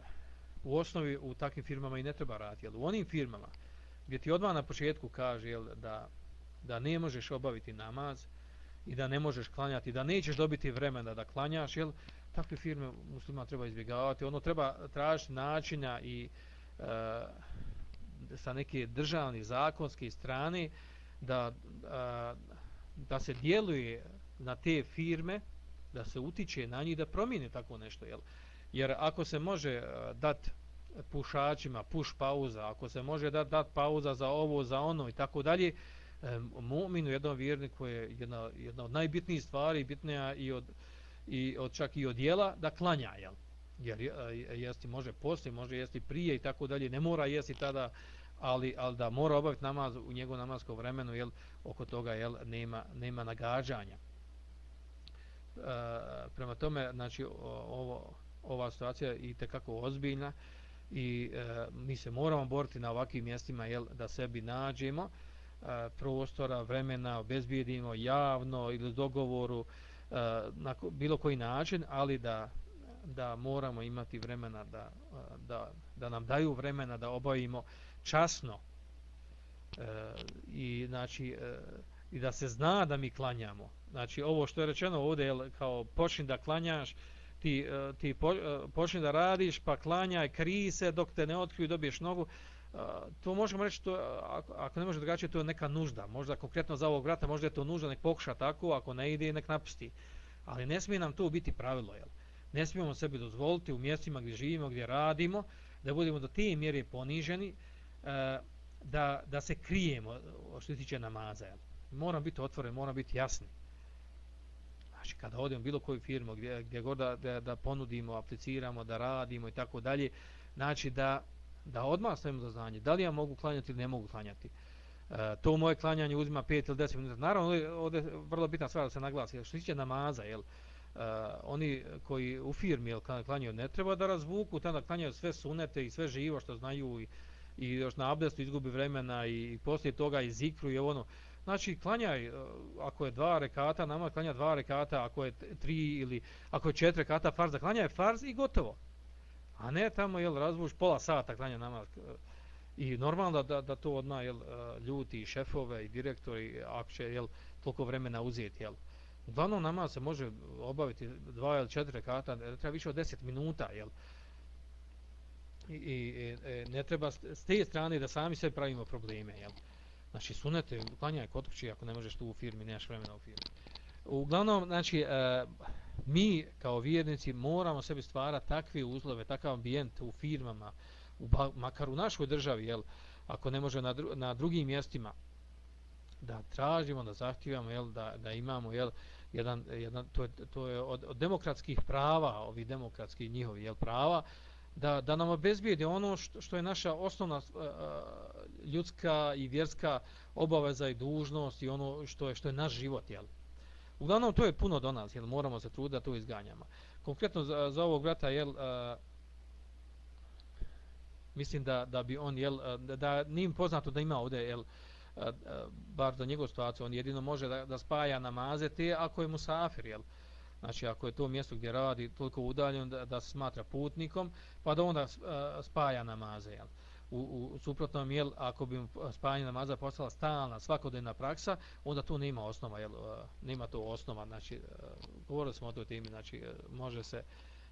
u osnovi u takvim firmama i ne treba raditi, jel u onim firmama gdje ti odmah na početku kaže jel da da ne možeš obaviti namaz i da ne možeš klanjati, da nećeš dobiti vremena da klanjaš, jel takve firme muslima treba izbjegavati, ono treba tražiti načina i e, sa neke državne zakonske strane da a, da se djeluje na te firme, da se utiče na njih da promijene tako nešto. Jel? Jer ako se može eh, dat pušačima puš pauza, ako se može dat, dat pauza za ovo, za ono i tako dalje, mu'minu, jednom vjerniku je jedna, jedna od najbitnijih stvari, bitnija i od, i od čak i od jela, da klanja. Jel? Jer eh, jesti može poslije, može jesti prije i tako dalje, ne mora jesti tada ali, ali da mora obaviti namaz u njegovom namaskom vremenu, jel, oko toga jel, nema, nema nagađanja. E, prema tome, znači, ovo, ova situacija je i tekako ozbiljna i e, mi se moramo boriti na ovakvim mjestima jel, da sebi nađemo e, prostora, vremena, obezbijedimo javno ili dogovoru e, na bilo koji način, ali da da moramo imati vremena da, e, da, da nam daju vremena da obavimo časno e, i znači e, i da se zna da mi klanjamo. Znači ovo što je rečeno ovdje je kao počni da klanjaš ti, e, ti po, e, počni da radiš pa klanjaj kri se dok te ne otkriju dobiješ nogu. E, to možemo reći to, ako, ako ne može drugačije to je neka nužda. Možda konkretno za ovog vrata možda je to nužda nek pokuša tako ako ne ide nek napusti. Ali ne smije nam to biti pravilo jel? ne smijemo sebi dozvoliti u mjestima gdje živimo gdje radimo da budemo do te mjere poniženi Eh, da, da se krijemo eh, što se tiče namaza. Jel? Moram biti otvoren, moram biti jasni. Znači, kada odemo bilo koju firmu gdje, gdje god da, da, da ponudimo, apliciramo, da radimo i tako dalje, znači da, da odmah stavimo do znanje da li ja mogu klanjati ili ne mogu klanjati. E, to moje klanjanje uzima 5 ili 10 minuta. Naravno, ovdje je vrlo bitna stvar da se naglasi. Što se tiče namaza, jel? Uh, oni koji u firmi jel, klanjaju ne treba da razvuku, tada klanjaju sve sunete i sve živo što znaju i i još na abdestu izgubi vremena i poslije toga i zikru i ono. Znači, klanjaj, e, ako je dva rekata, nama klanja dva rekata, ako je tri ili ako je četiri rekata farz, da klanja je farz i gotovo. A ne tamo, jel, razvuš pola sata klanja nama. E, I normalno da, da, to odmah, jel, e, ljuti i šefove i direktori, ako će, jel, toliko vremena uzeti, jel. Uglavnom nama se može obaviti dva ili četiri rekata, treba više od deset minuta, jel i, i e, ne treba s te strane da sami sve pravimo probleme jel? Znači sunete klanjaj kod kući ako ne možeš tu u firmi nemaš vremena u firmi. Uglavnom znači e, mi kao vjernici moramo sebi stvarati takve uslove, takav ambijent u firmama, u, makar u našoj državi, jel, ako ne može na, dru, na drugim mjestima, da tražimo, da zahtijevamo, jel, da, da imamo, jel, jedan, jedan, to je, to je od, od demokratskih prava, ovi demokratski njihovi, jel, prava, da, da nam obezbijede ono što, što je naša osnovna uh, ljudska i vjerska obaveza i dužnost i ono što je što je naš život, jel. Uglavnom, to je puno do nas, jel, moramo se truditi da to izganjamo. Konkretno za, za ovog brata, jel, uh, mislim da, da bi on, jel, da, da nije poznato da ima ovdje, jel, uh, bar za njegovu situaciju, on jedino može da, da spaja namaze te ako je musafir, jel, znači ako je to mjesto gdje radi toliko udaljen da, da se smatra putnikom, pa da onda e, spaja namaze, jel? U, u suprotnom jel ako bi spajanje namaza postala stalna svakodnevna praksa onda to nema osnova jel? E, nema to osnova znači e, govorili smo o toj temi znači može se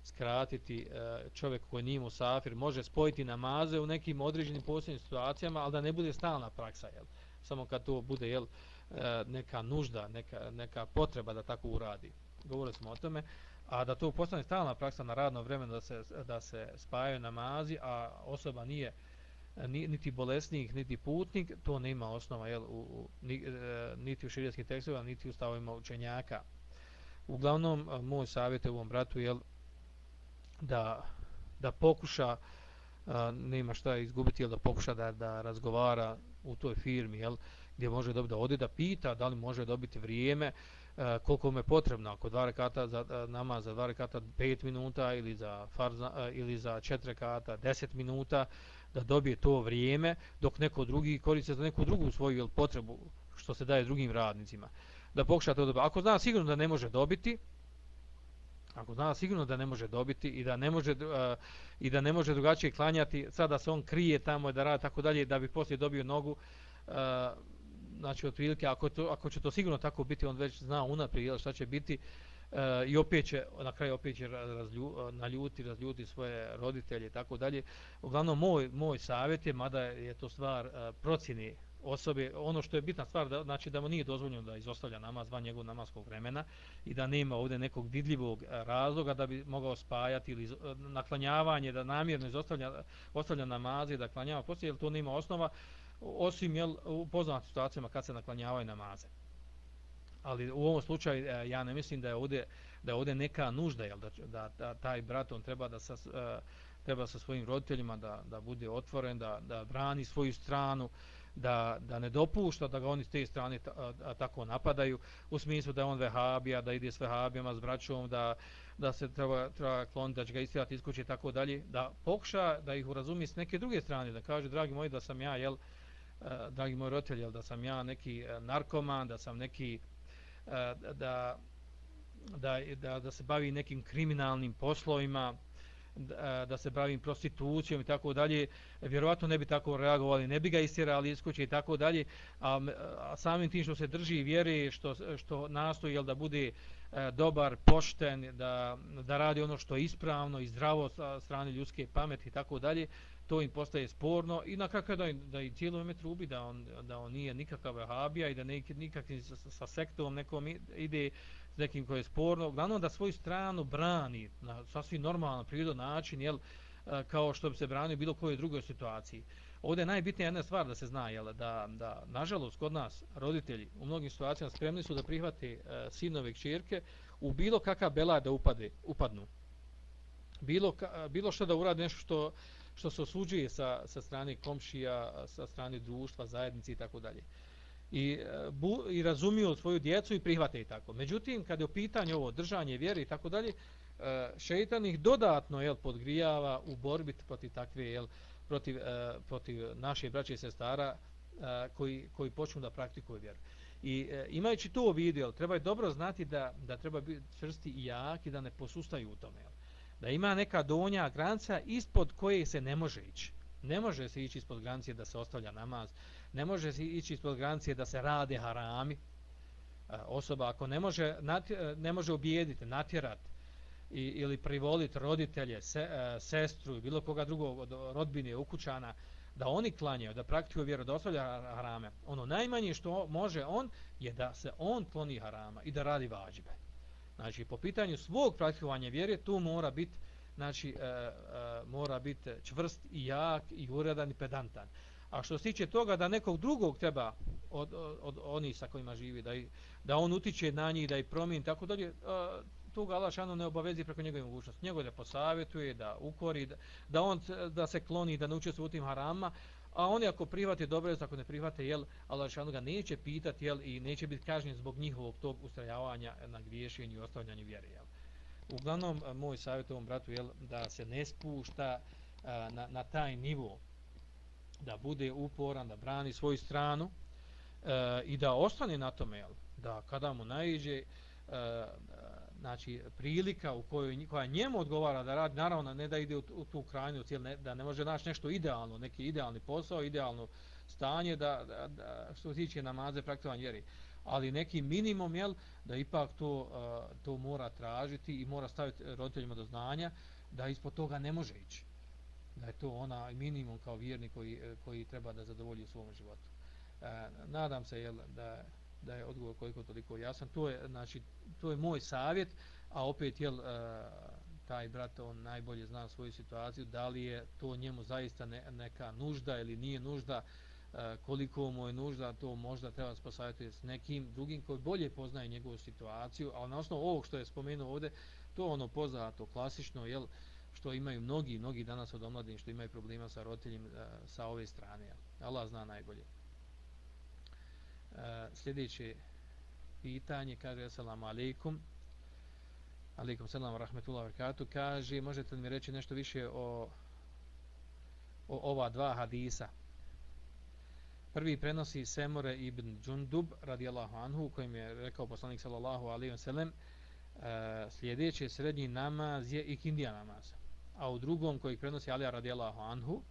skratiti čovjek koji nije musafir može spojiti namaze u nekim određenim posebnim situacijama ali da ne bude stalna praksa jel? Samo kad to bude jel neka nužda neka, neka potreba da tako uradi govorili smo o tome a da to postane stalna praksa na radno vrijeme da se da se spajaju namazi a osoba nije niti bolesnik, niti putnik, to nema osnova jel, u, u, e, niti u širijetskim tekstovima, niti u stavovima učenjaka. Uglavnom, e, moj savjet je ovom bratu jel, da, da pokuša, a, nema šta izgubiti, jel, da pokuša da, da razgovara u toj firmi, jel, gdje može dobiti da ode da pita, da li može dobiti vrijeme, Eh, koliko mu je potrebno, ako dva rekata za eh, nama za dva rekata 5 minuta ili za farza, eh, ili za 4 rekata 10 minuta, da dobije to vrijeme dok neko drugi koristi za neku drugu svoju jel, potrebu što se daje drugim radnicima da pokuša to dobiti. Ako zna sigurno da ne može dobiti ako zna sigurno da ne može dobiti i da ne može uh, i da ne može drugačije klanjati sada se on krije tamo da radi tako dalje da bi poslije dobio nogu uh, znači otprilike ako to ako će to sigurno tako biti on već zna unaprijed šta će biti e, i opet će, na kraju opet će razlju, naljuti, razljuti svoje roditelje i tako dalje. Uglavnom, moj, moj savjet je, mada je to stvar eh, e, procjeni osobe, ono što je bitna stvar, da, znači da mu nije dozvoljeno da izostavlja namaz van njegovog namaskog vremena i da nema ovdje nekog vidljivog eh, razloga da bi mogao spajati ili naklanjavanje, da namjerno izostavlja ostavlja namaz i da klanjava poslije, jer to nema osnova, osim jel, u poznatim situacijama kad se naklanjavaju namaze. Ali u ovom slučaju e, ja ne mislim da je ovdje da je ovdje neka nužda jel da, da, da taj brat on treba da sa e, treba sa svojim roditeljima da, da bude otvoren da, da brani svoju stranu da, da ne dopušta da ga oni s te strane ta, a, a, tako napadaju u smislu da je on vehabija da ide s vehabijama s braćom da, da se treba, treba kloniti da će ga istirati iz kuće i tako dalje da pokuša da ih urazumi s neke druge strane da kaže dragi moji da sam ja jel uh, Eh, dragi moj roditelj, da sam ja neki eh, narkoman da sam neki eh, da, da, da, da se bavi nekim kriminalnim poslovima, da, da se bavim prostitucijom i tako dalje, vjerovatno ne bi tako reagovali, ne bi ga istirali iz kuće i tako dalje, a, a samim tim što se drži vjere, što, što nastoji jel, da bude e, dobar, pošten, da, da radi ono što je ispravno i zdravo sa strane ljudske pameti i tako dalje, to im postaje sporno i na kakav da, da i cijelo ime trubi da on, da on nije nikakav vehabija i da neki nikakvim sa, sa sektom nekom ide s nekim koji je sporno. uglavnom da svoju stranu brani na sasvim normalan, prirodan način, jel, kao što bi se branio bilo kojoj drugoj situaciji. Ovdje je najbitnija jedna stvar da se zna, jel, da, da nažalost kod nas roditelji u mnogim situacijama spremni su da prihvate e, sinove kćerke u bilo kakav belaj da upade, upadnu. Bilo, ka, bilo što da urade nešto što što se osuđuje sa, sa strane komšija, sa strane društva, zajednice i tako dalje. I, e, bu, i razumiju svoju djecu i prihvate i tako. Međutim, kad je u pitanju ovo držanje vjere i tako dalje, e, šeitan ih dodatno jel, podgrijava u borbi protiv takve, jel, protiv, e, protiv naše braće i sestara koji, koji počnu da praktikuju vjeru. I imajući to u vidu, jel, treba je dobro znati da, da treba biti čvrsti i jak i da ne posustaju u tome. Jel da ima neka donja granica ispod koje se ne može ići. Ne može se ići ispod granice da se ostavlja namaz, ne može se ići ispod granice da se rade harami. E, osoba ako ne može, e, ne može ubijediti, natjerati ili privoliti roditelje, se, e, sestru i bilo koga drugog od rodbine, ukućana, da oni klanjaju, da praktikuju vjeru, da ostavlja harame. Ono najmanje što može on je da se on kloni harama i da radi vađibe Znači, po pitanju svog praktikovanja vjere, tu mora biti znači, e, e, mora biti čvrst i jak i uredan i pedantan. A što se tiče toga da nekog drugog treba od, od, od onih sa kojima živi, da, da on utiče na njih, da ih promijeni, tako dalje, e, tu ga Allah šano ne obavezi preko njegove mogućnosti. Njegov da posavjetuje, da ukori, da, da on da se kloni, da ne učestvuje u tim harama, a oni ako prihvate dobro, ako ne prihvate, jel, Allah Žešanu ga neće pitati jel, i neće biti kažnjen zbog njihovog tog ustrajavanja na griješenju i ostavljanju vjere. Jel. Uglavnom, eh, moj savjet ovom bratu je da se ne spušta eh, na, na taj nivo, da bude uporan, da brani svoju stranu e, i da ostane na tome, jel, da kada mu naiđe, e, znači prilika u kojoj koja njemu odgovara da radi naravno ne da ide u, u tu krajnju cijel ne, da ne može naći nešto idealno neki idealni posao idealno stanje da, da, da što se tiče namaze praktikovanja vjeri ali neki minimum jel da ipak to uh, to mora tražiti i mora staviti roditeljima do znanja da ispod toga ne može ići. Da je to ona minimum kao vjernik koji, koji treba da zadovolji u svom životu. Uh, nadam se jel da da je odgovor koliko toliko jasan. To je, znači, to je moj savjet, a opet, jel, e, taj brat, on najbolje zna svoju situaciju, da li je to njemu zaista ne, neka nužda ili nije nužda, e, koliko mu je nužda, to možda treba spasaviti s nekim drugim koji bolje poznaje njegovu situaciju, ali na osnovu ovog što je spomenuo ovdje, to ono poznato, klasično, jel, što imaju mnogi, mnogi danas od omladine, što imaju problema sa roditeljima e, sa ove strane. Jel. Allah zna najbolje. Eh, sljedeće pitanje kaže assalamu alaikum. Alaikum salam wa rahmetullahi wa barakatuh. Kaže možete li mi reći nešto više o o ova dva hadisa? Prvi prenosi Semore ibn Džundub radijallahu anhu kojim je rekao poslanik sallallahu alaihi wa sallam eh, sljedeće srednji namaz je ikindija namaz a u drugom koji prenosi Alija radijallahu anhu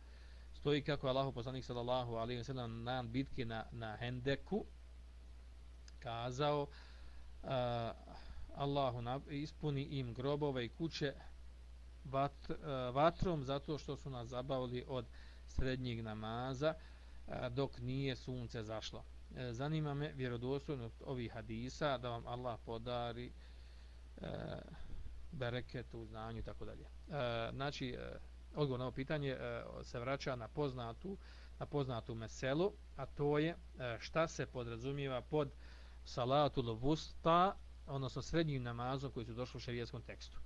stoji kako je Allahu poslanik sallallahu alejhi ve sellem na bitki na na Hendeku kazao uh, Allahu ispuni im grobove i kuće vat, uh, vatrom zato što su nas zabavili od srednjeg namaza uh, dok nije sunce zašlo. Uh, zanima me vjerodostojnost ovih hadisa da vam Allah podari uh, bereket u znanju i tako dalje. Uh, znači, uh, odgovor na ovo pitanje e, se vraća na poznatu na poznatu meselu, a to je e, šta se podrazumijeva pod salatu vusta, odnosno srednjim namazom koji su došli u šerijetskom tekstu.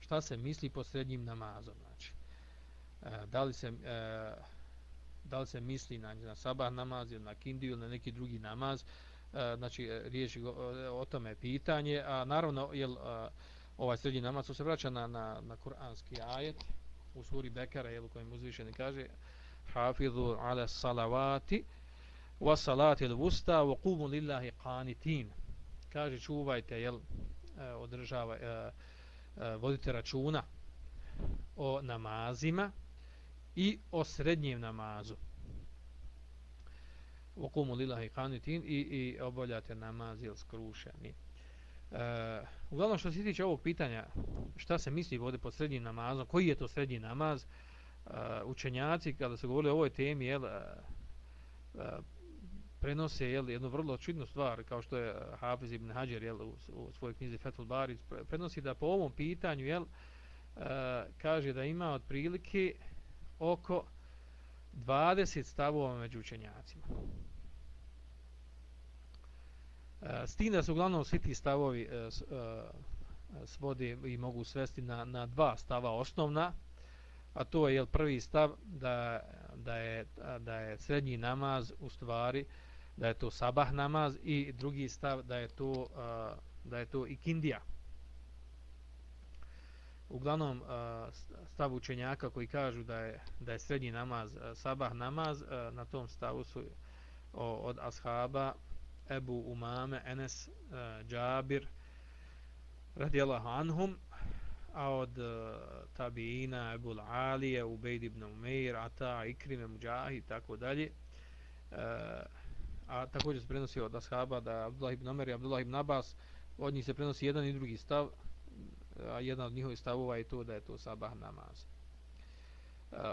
Šta se misli pod srednjim namazom? Znači, e, da, li se, e, da li se misli na, na sabah namaz ili na kindiju ili na neki drugi namaz? E, znači, riješi e, o tome pitanje. A naravno, jel, ovaj srednji namaz se vraća na, na, na kuranski ajet u suri Bekara, jel, u kojem uzvišeni kaže Hafizu ala salavati wa salati al-wusta wa qumu lillahi qanitin. Kaže čuvajte jel e, održava e, e, vodite računa o namazima i o srednjem namazu. Wa qumu lillahi qanitin i i obavljate namaz jel, skrušeni. E, uglavnom što se tiče ovog pitanja šta se misli ovdje pod srednjim namazom, koji je to srednji namaz, uh, učenjaci kada se govorili o ovoj temi jel, uh, prenose jel, jednu vrlo čudnu stvar, kao što je Hafiz ibn Hajar jel, u, u svojoj knjizi Fethul Bari, prenosi da po ovom pitanju jel, uh, kaže da ima otprilike oko 20 stavova među učenjacima. E, s tim da su uglavnom svi ti stavovi e, svodi e, i mogu svesti na, na dva stava osnovna, a to je jel, prvi stav da, da, je, da je srednji namaz u stvari da je to sabah namaz i drugi stav da je to da je to ikindija. Uglavnom stav učenjaka koji kažu da je da je srednji namaz sabah namaz na tom stavu su od ashaba Ebu Umame, Enes, uh, Džabir radijallahu anhum a od uh, tabiina Ebu Alije, Ubejd ibn Umeir, Ata, Ikrime, Mujahid, tako dalje. Uh, a također se prenosi od ashaba da Abdullah ibn Omer i Abdullah ibn Abbas od njih se prenosi jedan i drugi stav a jedan od njihovih stavova je to da je to sabah namaz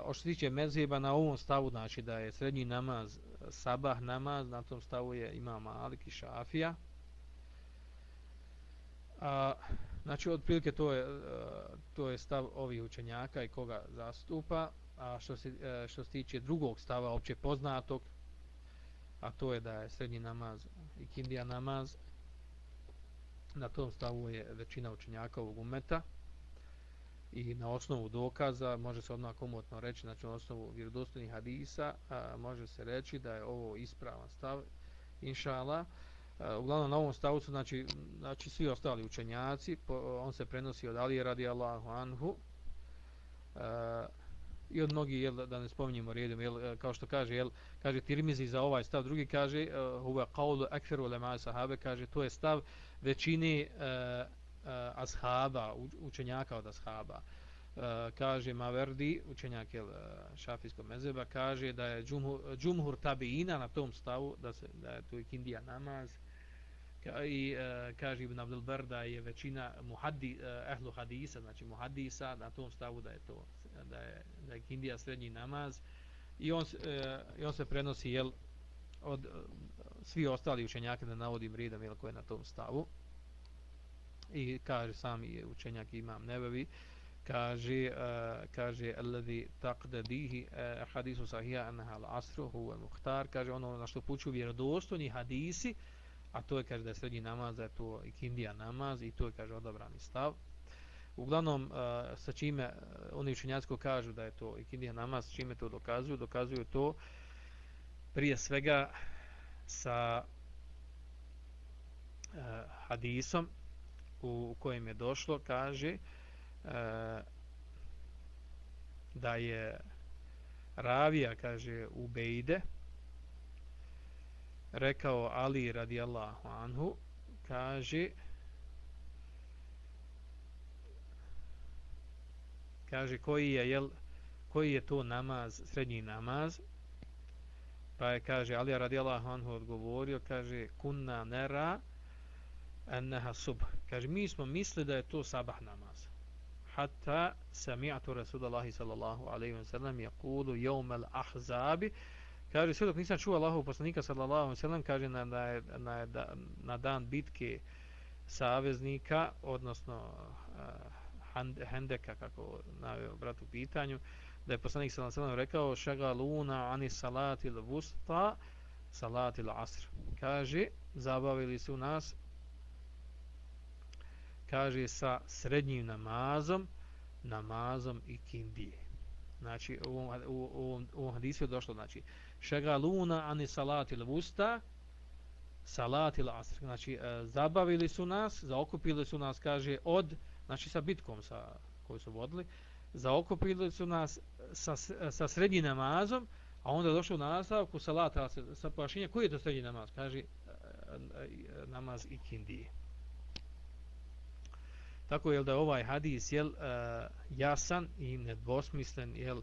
o što tiče mezheba na ovom stavu znači da je srednji namaz sabah namaz na tom stavu je imam Malik i Šafija A, znači, otprilike to je, e, to je stav ovih učenjaka i koga zastupa. A što se, e, što se tiče drugog stava, opće poznatog, a to je da je srednji namaz i kindija namaz, na tom stavu je većina učenjaka ovog umeta i na osnovu dokaza može se odmah komotno reći, znači na osnovu vjerodostojnih hadisa, a, može se reći da je ovo ispravan stav, inšala. Uglavnom na ovom stavu su znači, znači svi ostali učenjaci, po, on se prenosi od Alije radi Allahu anhu, a, i od mnogi, jel, da ne spominjemo redom, jel, kao što kaže, jel, kaže Tirmizi za ovaj stav, drugi kaže, huve qawlu akferu lema sahabe, kaže, to je stav većini uh, Eh, ashaba, učenjaka od ashaba. Uh, kaže Maverdi, učenjak jel, eh, šafijskog mezeba, kaže da je džumhur, džumhur tabiina na tom stavu, da, se, da je to ikindija namaz, Ka, i uh, kaže Ibn Abdul Barda je većina muhaddi, uh, ehlu hadisa, znači muhaddisa, na tom stavu da je to da je, da je kindija srednji namaz. I on, uh, i on se prenosi jel, od svi ostali učenjaka da navodim redom jel, koje na tom stavu i kaže sami učenjak imam nebevi kaže uh, kaže alladhi taqdadihi uh, eh, hadisu sahiha anha al-asr huwa muhtar kaže ono na što puću vjerodostojni hadisi a to je kaže da je srednji namaz da je to ikindija namaz i to je kaže odabrani stav. Uglavnom uh, sa čime uh, oni učenjaci kažu da je to ikindija namaz čime to dokazuju? Dokazuju to prije svega sa uh, hadisom u kojem je došlo kaže e, da je ravija kaže u rekao Ali radijallahu anhu kaže kaže koji je jel koji je to namaz srednji namaz? Pa je kaže Ali radijallahu anhu odgovorio kaže kunna nera enneha subh. Kaže mi smo mislili da je to sabah namaz. Hatta sami'atu Rasulallahi sallallahu alejhi ve sellem yaqulu yawm al-ahzab kaže sve dok nisam čuo Allahov poslanika sallallahu alejhi ve sellem kaže na, na, na, na dan bitke saveznika odnosno uh, Hendeka kako naveo brat u pitanju da je poslanik sallallahu alejhi ve sellem rekao šagaluna ani salatil vusta salatil salati al-asr kaže zabavili su nas kaže sa srednjim namazom namazom i kindije. Znači u ovom, u, u, u ovom hadisu je došlo znači šegaluna ani salatil vusta salatil asr. Znači e, zabavili su nas zaokupili su nas kaže od znači sa bitkom sa koju su vodili zaokupili su nas sa, sa srednjim namazom a onda je došlo u nastavku salata sa pojašnjenja koji je to srednji namaz kaže e, e, namaz i kindije. Tako je da je ovaj hadis jel, eh, jasan i nedvosmislen jel,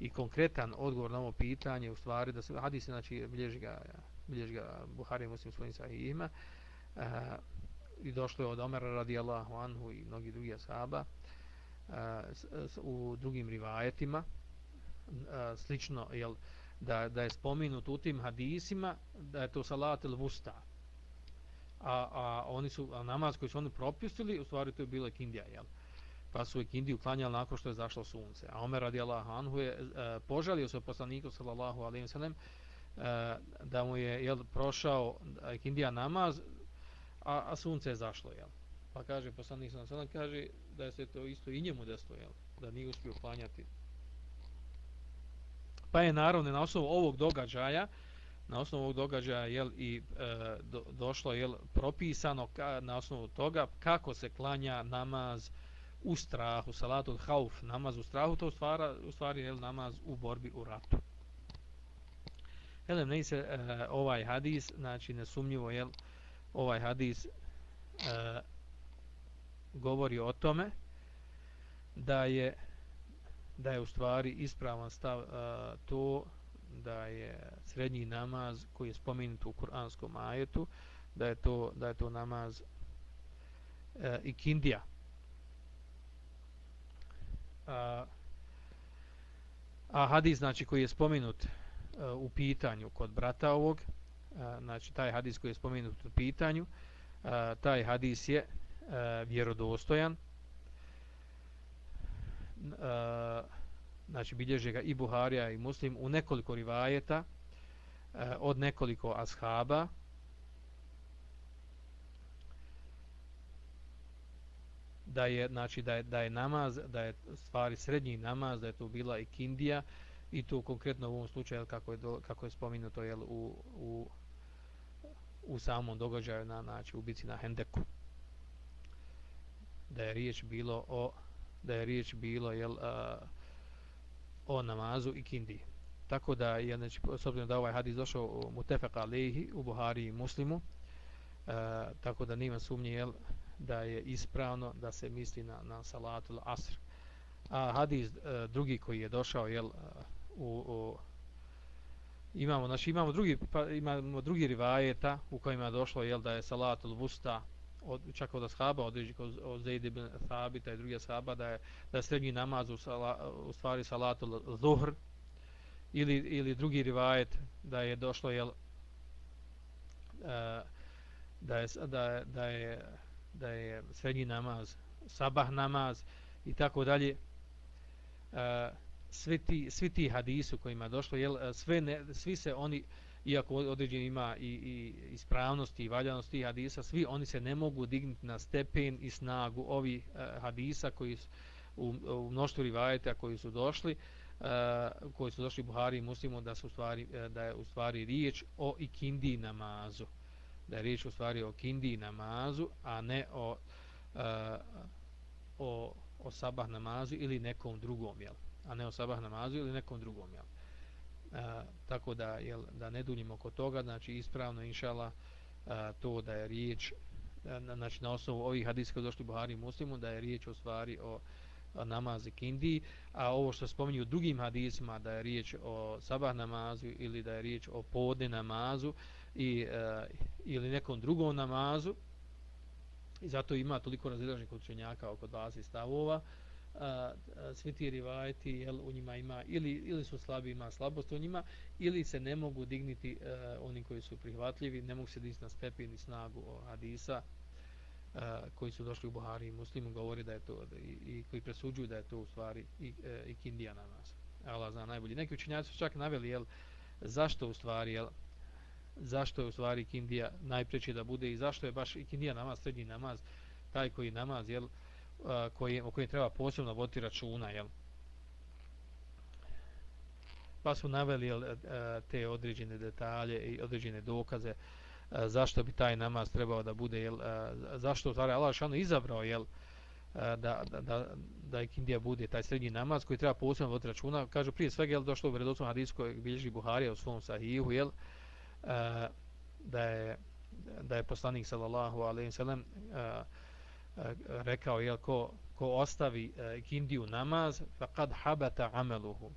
i konkretan odgovor na ovo pitanje u stvari da se hadis znači bilježi ga, bilježi ga Buhari muslim svojim sahihima e, i došlo je od Omera radijallahu anhu i mnogi drugi ashaba eh, u drugim rivajetima slično jel, da, da je spominut u tim hadisima da je to salat il vusta a, a oni su a namaz koji su oni propustili u stvari to je bila kindija jel? Pa su kindiju klanjali nakon što je zašlo sunce. A Omer radijallahu anhu je e, požalio se poslaniku sallallahu alejhi ve sellem e, da mu je jel prošao e, kindija namaz a, a sunce je zašlo jel? Pa kaže poslanik sallallahu alejhi kaže da je se to isto i njemu desilo jel? Da nije uspio klanjati. Pa je naravno na osnovu ovog događaja na osnovu ovog događaja jel i e, do, došlo jel propisano ka, na osnovu toga kako se klanja namaz u strahu salatul hauf. Namaz u strahu to stvara u stvari jel namaz u borbi u ratu. Elem ne se e, ovaj hadis znači nesumnjivo jel ovaj hadis e, govori o tome da je da je u stvari ispravan stav e, to da je srednji namaz koji je spomenut u kuranskom ajetu da je to da je to namaz eh, e, ikindija a, a hadis znači koji je spomenut e, u pitanju kod brata ovog a, znači taj hadis koji je spomenut u pitanju a, taj hadis je a, vjerodostojan. A, znači bilježe ga i Buharija i Muslim u nekoliko rivajeta e, od nekoliko ashaba. da je znači da je da je namaz da je stvari srednji namaz da je to bila i kindija i to konkretno u ovom slučaju kako je do, kako je spomenuto je u u u samom događaju na znači u bici na Hendeku da je riječ bilo o da je riječ bilo jel a, o namazu i kindi. Tako da je znači s obzirom da ovaj hadis došao u mutefek alehi u Buhari i Muslimu e, tako da nima sumnje jel da je ispravno da se misli na, na salatul asr. A hadis e, drugi koji je došao jel e, u, u imamo znači imamo drugi pa imamo drugi rivajeta u kojima je došlo jel da je salatul vusta od čak od ashaba od od Zaid ibn Thabit i drugih ashaba da je da je srednji namaz u, sala, u stvari salatul zuhr ili ili drugi rivajet da je došlo jel e, da je da je da je da je srednji namaz sabah namaz i tako dalje. E, svi ti, svi ti hadisu kojima je došlo, jel, e, sve ne, svi se oni, iako određen ima i, i ispravnosti i valjanosti hadisa, svi oni se ne mogu dignuti na stepen i snagu ovih uh, hadisa koji su u, u mnoštvu rivajeta koji su došli, uh, koji su došli Buhari i Muslimu, da, su stvari, uh, da je u stvari riječ o ikindi namazu. Da je riječ u stvari o ikindi namazu, a ne o, uh, o, o sabah namazu ili nekom drugom, jel? a ne o sabah namazu ili nekom drugom jel? A, tako da jel, da ne duljimo oko toga znači ispravno inšala a, to da je riječ e, a, znači na osnovu ovih hadisa koji došli Buhari muslimu da je riječ o stvari o, o namazi kindi a ovo što spominju drugim hadisima da je riječ o sabah namazu ili da je riječ o podne namazu i, e, ili nekom drugom namazu i zato ima toliko razilaženih učenjaka oko 20 stavova a, a, svi ti rivajeti jel, u njima ima ili, ili su slabi ima slabost u njima ili se ne mogu digniti a, oni koji su prihvatljivi ne mogu se digniti na stepeni snagu o hadisa a, koji su došli u Buhari i muslimu govori da je to da, i, i koji presuđuju da je to u stvari i, e, i kindija namaz. Allah zna najbolji neki učinjaci su čak naveli jel, zašto u stvari jel, zašto je u stvari kindija najpreći da bude i zašto je baš i kindija namaz srednji namaz taj koji namaz jel, koji, o kojim treba posebno voditi računa, jel? Pa su naveli jel, e, e, te određene detalje i određene dokaze e, zašto bi taj namaz trebao da bude, jel, zašto u Allah šano izabrao, jel, da, da, da, da Indija bude taj srednji namaz koji treba posebno voditi računa. Kažu prije svega, jel, došlo u vredocom hadisku koji bilježi Buharija u svom sahihu, jel, da je da je poslanik sallallahu alejhi ve sellem Eh, rekao je ko ko ostavi eh, kindiju namaz faqad habata amaluhu.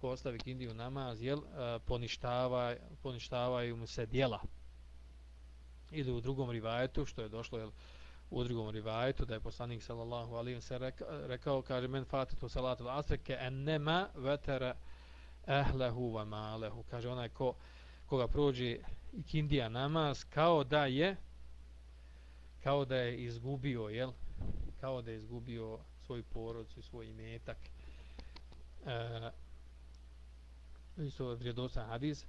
Ko ostavi kindiju namaz jel uh, poništava poništavaju mu se djela. Ili u drugom rivajetu što je došlo jel u drugom rivajetu da je poslanik sallallahu alejhi ve sellem rekao kaže men fatitu salatu al-asr ka anma vatara ahlahu wa malahu kaže onaj ko koga prođe kindija namaz kao da je kao da je izgubio, jel? Kao da je izgubio svoj porodcu, svoj imetak. E, isto vrijedosan hadis.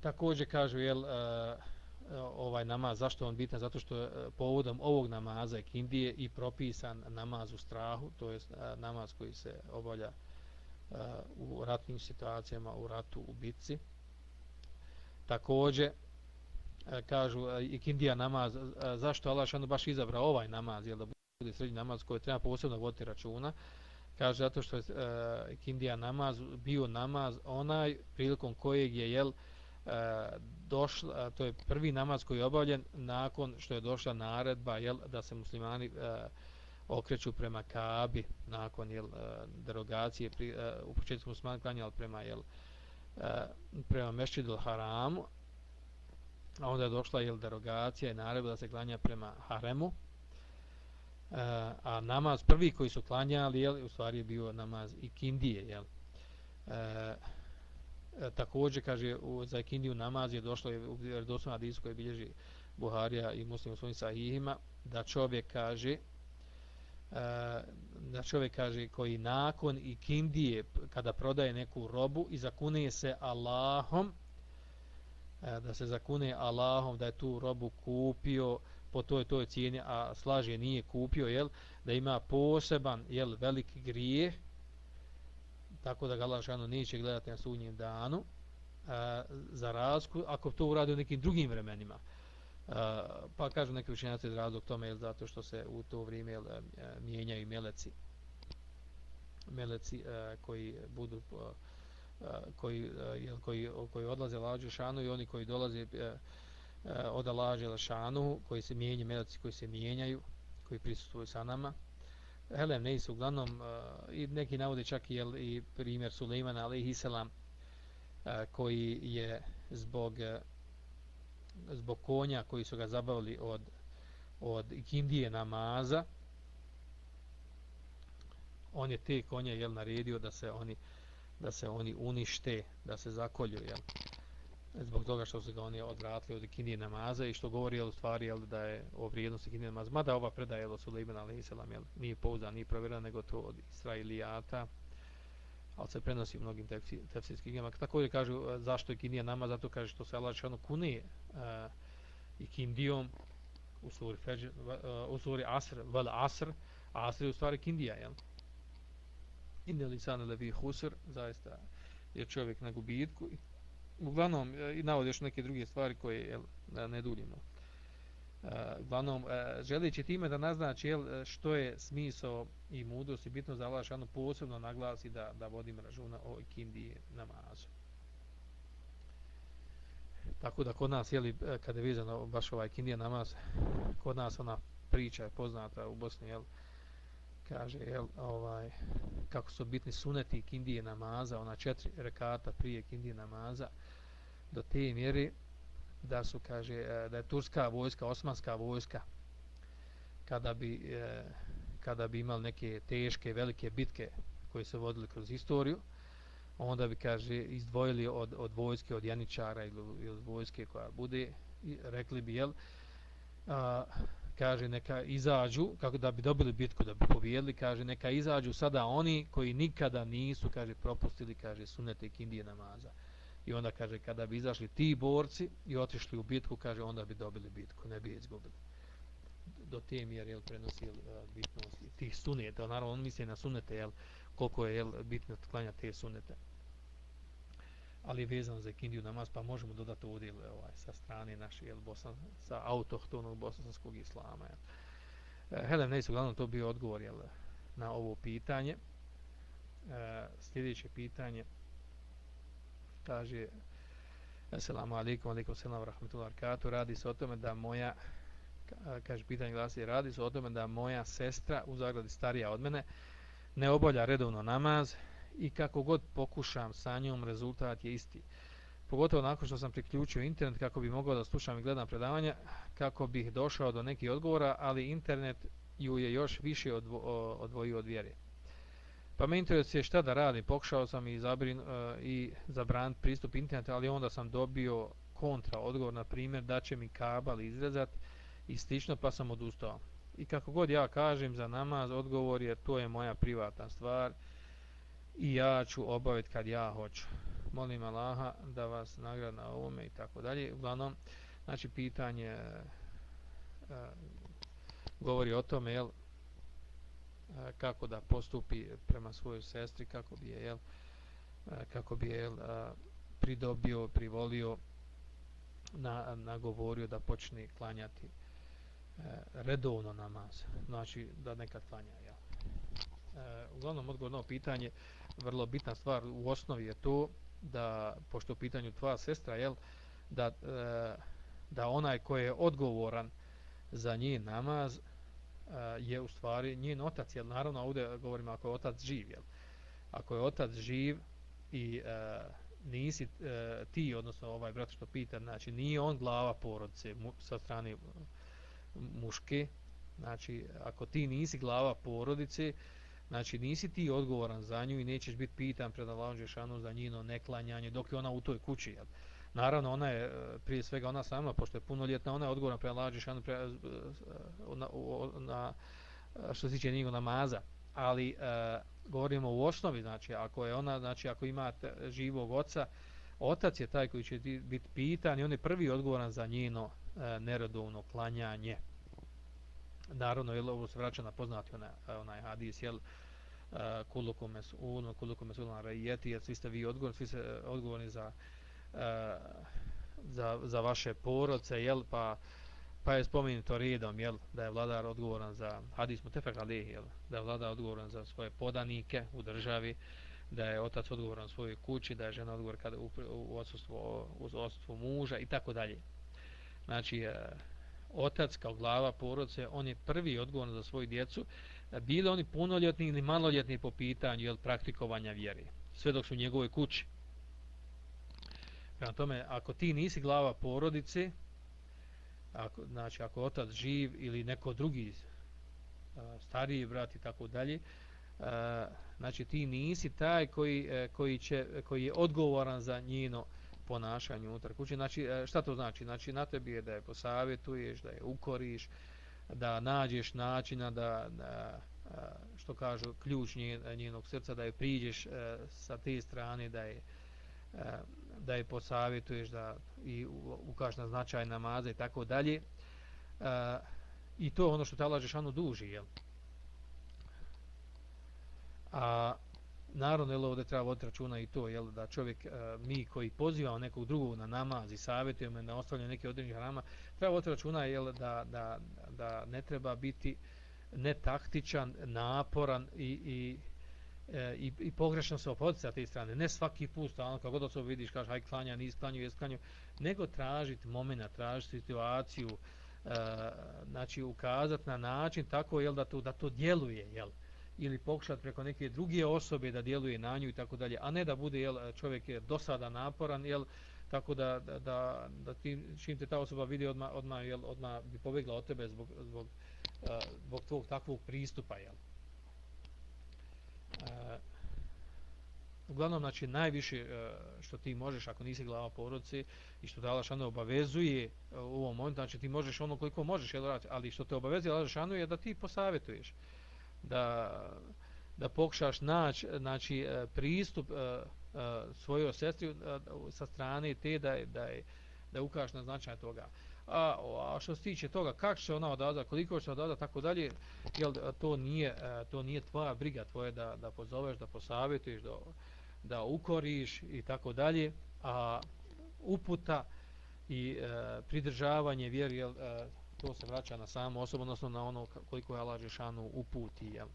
Također kažu, jel, e, ovaj namaz, zašto on bitan? Zato što je povodom ovog namaza je kindije i propisan namaz u strahu, to je e, namaz koji se obavlja e, u ratnim situacijama, u ratu, u bitci. Također, E, kažu ikindija i kindija namaz, e, zašto Allah šanu baš izabrao ovaj namaz, jel da bude srednji namaz koji treba posebno voditi računa, kaže zato što je ikindija kindija namaz bio namaz onaj prilikom kojeg je jel došla, to je prvi namaz koji je obavljen nakon što je došla naredba jel da se muslimani okreću prema Kabi nakon jel derogacije pri, u početku muslimani klanjali prema jel prema Mešćidu Haramu a onda je došla jel, derogacija i naredba da se klanja prema haremu e, a namaz prvi koji su klanjali jel, u stvari je bio namaz i kindije jel. E, e također kaže u, za kindiju namaz je došlo je u doslovnom hadisu koji bilježi Buharija i Muslim u svojim sahihima da čovjek kaže e, da čovjek kaže koji nakon i kindije kada prodaje neku robu i zakune se Allahom E, da se zakune Allahom da je tu robu kupio po toj toj cijeni a slaže nije kupio jel da ima poseban jel veliki grijeh tako da ga Allah šano neće gledati na sudnjem danu e, za razku ako to uradi u nekim drugim vremenima. E, pa kažu neki učenjaci razlog tome jel, zato što se u to vrijeme jel, e, mijenjaju meleci. Meleci e, koji budu E, Eh, koji, eh, jel, koji, koji odlaze lađu šanu i oni koji dolaze eh, od Allaha Lešanu, koji se mijenjaju, meleci koji se mijenjaju, koji prisustuju sa nama. Helem ne su uglavnom, i neki navode čak i, jel, i primjer Sulejmana, ali i Selam, koji je zbog, zbog konja koji su ga zabavili od, od Indije namaza, on je te konje jel, naredio da se oni da se oni unište, da se zakolju. Jel zbog toga što su ga oni odvratili od ikindije namaza i što govori jel, u stvari jel, da je o vrijednosti ikindije namaza. Mada ova predaja jel, Suleiman a.s. Jel, nije pouzdan, nije provjerena, nego to od Israilijata, ali se prenosi u mnogim tefsirskim knjigama. Također kažu e, zašto je ikindija namaz, zato kaže što se Allah ono kune e, uh, kindijom u suri, Fejr, uh, e, u suri Asr, vel Asr, Asr je u stvari Kindija, jel? Inne lisane levi husr, zaista je čovjek na gubitku uglavnom e, i navodi još neke druge stvari koje jel, e, ne duljimo. E, uglavnom, želeći time da naznači jel, što je smisao i mudrost i bitno za Allah šanu posebno naglasi da, da vodim računa o ikindiji namazu. Tako da kod nas, jeli, kada je vizano baš ovaj ikindija namaz, kod nas ona priča je poznata u Bosni, jel, kaže, jel, ovaj, kako su bitni suneti kindije namaza, ona četiri rekata prije kindije namaza, do te mjere da su kaže e, da je turska vojska osmanska vojska kada bi e, kada bi imali neke teške velike bitke koje su vodile kroz istoriju onda bi kaže izdvojili od, od vojske od janičara ili, ili vojske koja bude i rekli bi jel a, kaže neka izađu kako da bi dobili bitku da bi pobijedili kaže neka izađu sada oni koji nikada nisu kaže propustili kaže sunete kindije namaza I onda kaže, kada bi izašli ti borci i otišli u bitku, kaže, onda bi dobili bitku, ne bi je izgubili. Do te mjere, jel, prenosi jel, bitnost tih suneta. Naravno, on misli na sunete, jel, koliko je jel, bitno klanja te sunete. Ali je vezano za kindiju namaz, pa možemo dodati ovdje ovaj, sa strane naše, jel, bosan, sa autohtonog bosanskog islama. Jel. E, Helem, ne su to bio odgovor jel, na ovo pitanje. E, sljedeće pitanje kaže Assalamu alaikum, alaikum salam rahmetullahi rahmatullahi. Radi se o tome da moja, kaže pitanje glasi, radi se o tome da moja sestra u Zagradi starija od mene ne obolja redovno namaz i kako god pokušam sa njom, rezultat je isti. Pogotovo nakon što sam priključio internet kako bi mogao da slušam i gledam predavanja, kako bih došao do nekih odgovora, ali internet ju je još više odvo, odvojio od vjere. Pa me interesuje šta da radim. Pokušao sam i, zabrin, uh, i zabraniti pristup internetu, ali onda sam dobio kontra odgovor, na primjer, da će mi kabal izrezat i slično, pa sam odustao. I kako god ja kažem za namaz, odgovor je to je moja privatna stvar i ja ću obaviti kad ja hoću. Molim Allaha da vas nagrada na ovome i tako dalje. Uglavnom, znači pitanje e, e govori o tome, jel, e, kako da postupi prema svojoj sestri kako bi je jel, e, kako bi je jel, pridobio, privolio na, nagovorio da počne klanjati redovno namaz znači da nekad klanja jel. uglavnom odgovorno pitanje vrlo bitna stvar u osnovi je to da pošto u pitanju tvoja sestra jel, da, e, da onaj ko je odgovoran za njen namaz e, je u stvari njen otac, jel naravno ovdje govorimo ako je otac živ, jel? Ako je otac živ i e, nisi e, ti, odnosno ovaj brat što pita, znači nije on glava porodice mu, sa strane muške, znači ako ti nisi glava porodice, znači nisi ti odgovoran za nju i nećeš biti pitan pred Allahom Žešanu za njino neklanjanje dok je ona u toj kući, jel? Naravno, ona je e, prije svega ona sama, pošto je punoljetna, ona je odgovorna pred Allahom šanu pre, e, e, na, na, što se tiče njegov namaza. Ali e, govorimo u osnovi, znači, ako je ona, znači, ako ima živog oca, otac je taj koji će biti pitan i on je prvi odgovoran za njino e, nerodovno klanjanje. Naravno, jel, ovo se vraća na poznati onaj, onaj hadis, jel, e, kulukum mesulun, kulukum mesulun rejeti, jer svi ste vi odgovorni, svi ste odgovorni za, e, za, za vaše porodce, jel, pa, pa je spomenuto redom, jel, da je vladar odgovoran za, hadis mu tefek jel, da je vladar odgovoran za svoje podanike u državi, da je otac odgovoran svojoj kući, da je žena odgovor kada u, u odsustvu, u odsustvu muža i tako dalje. Znači, e, otac kao glava porodice, on je prvi odgovoran za svoju djecu, bili oni punoljetni ili maloljetni po pitanju jel, praktikovanja vjere, sve dok su u njegovoj kući. Prema tome, ako ti nisi glava porodice, ako, znači ako otac živ ili neko drugi stariji brat i tako dalje, znači ti nisi taj koji, e, koji, će, koji je odgovoran za njeno ponašanju unutar kuće. Znači, e, šta to znači? Znači, na tebi je da je posavjetuješ, da je ukoriš, da nađeš načina da, da e, što kažu, ključ njenog srca, da je priđeš e, sa te strane, da je da je posavjetuješ da i ukaš na značaj namaza i tako dalje. I to je ono što te Allah Žešanu duži, jel? A naravno je ovdje treba voditi računa i to, jel, da čovjek, e, mi koji pozivamo nekog drugog na namaz i savjetujemo na ostavljanje neke određenih harama, treba voditi računa jel, da, da, da ne treba biti netaktičan, naporan i, i, e, i, i pogrešno se opoditi sa te strane. Ne svaki put, stalno, kako god to vidiš, kažeš, aj klanja, nis klanju, jes klanju, nego tražiti momena, tražiti situaciju, e, znači ukazati na način tako jel, da, to, da to djeluje, jel, ili pokušati preko neke druge osobe da djeluje na nju i tako dalje, a ne da bude jel, čovjek je dosada naporan, jel, tako da, da, da, da ti, čim te ta osoba vidi odmah, odmah, jel, odmah bi pobjegla od tebe zbog, zbog, uh, zbog tvog takvog pristupa. Jel. Uh, uglavnom, znači, najviše uh, što ti možeš, ako nisi glava porodice i što te Alašanu obavezuje u ovom momentu, znači ti možeš ono koliko možeš, jel, ali što te obavezuje Alašanu je da ti posavjetuješ. Da da pokušaš naći znači e, pristup e, e, svojoj sestri sa strane te da je, da je, da ukažeš na značaj toga. A, a što se tiče toga kako će ona odazva, koliko će odazva, tako dalje, jel, to nije to nije tvoja briga tvoje da da pozoveš, da posavjetuješ, da da ukoriš i tako dalje, a uputa i e, pridržavanje vjeri jel, e, to se vraća na samo osobu, odnosno na ono koliko je Allah Žešanu uputi. Jel?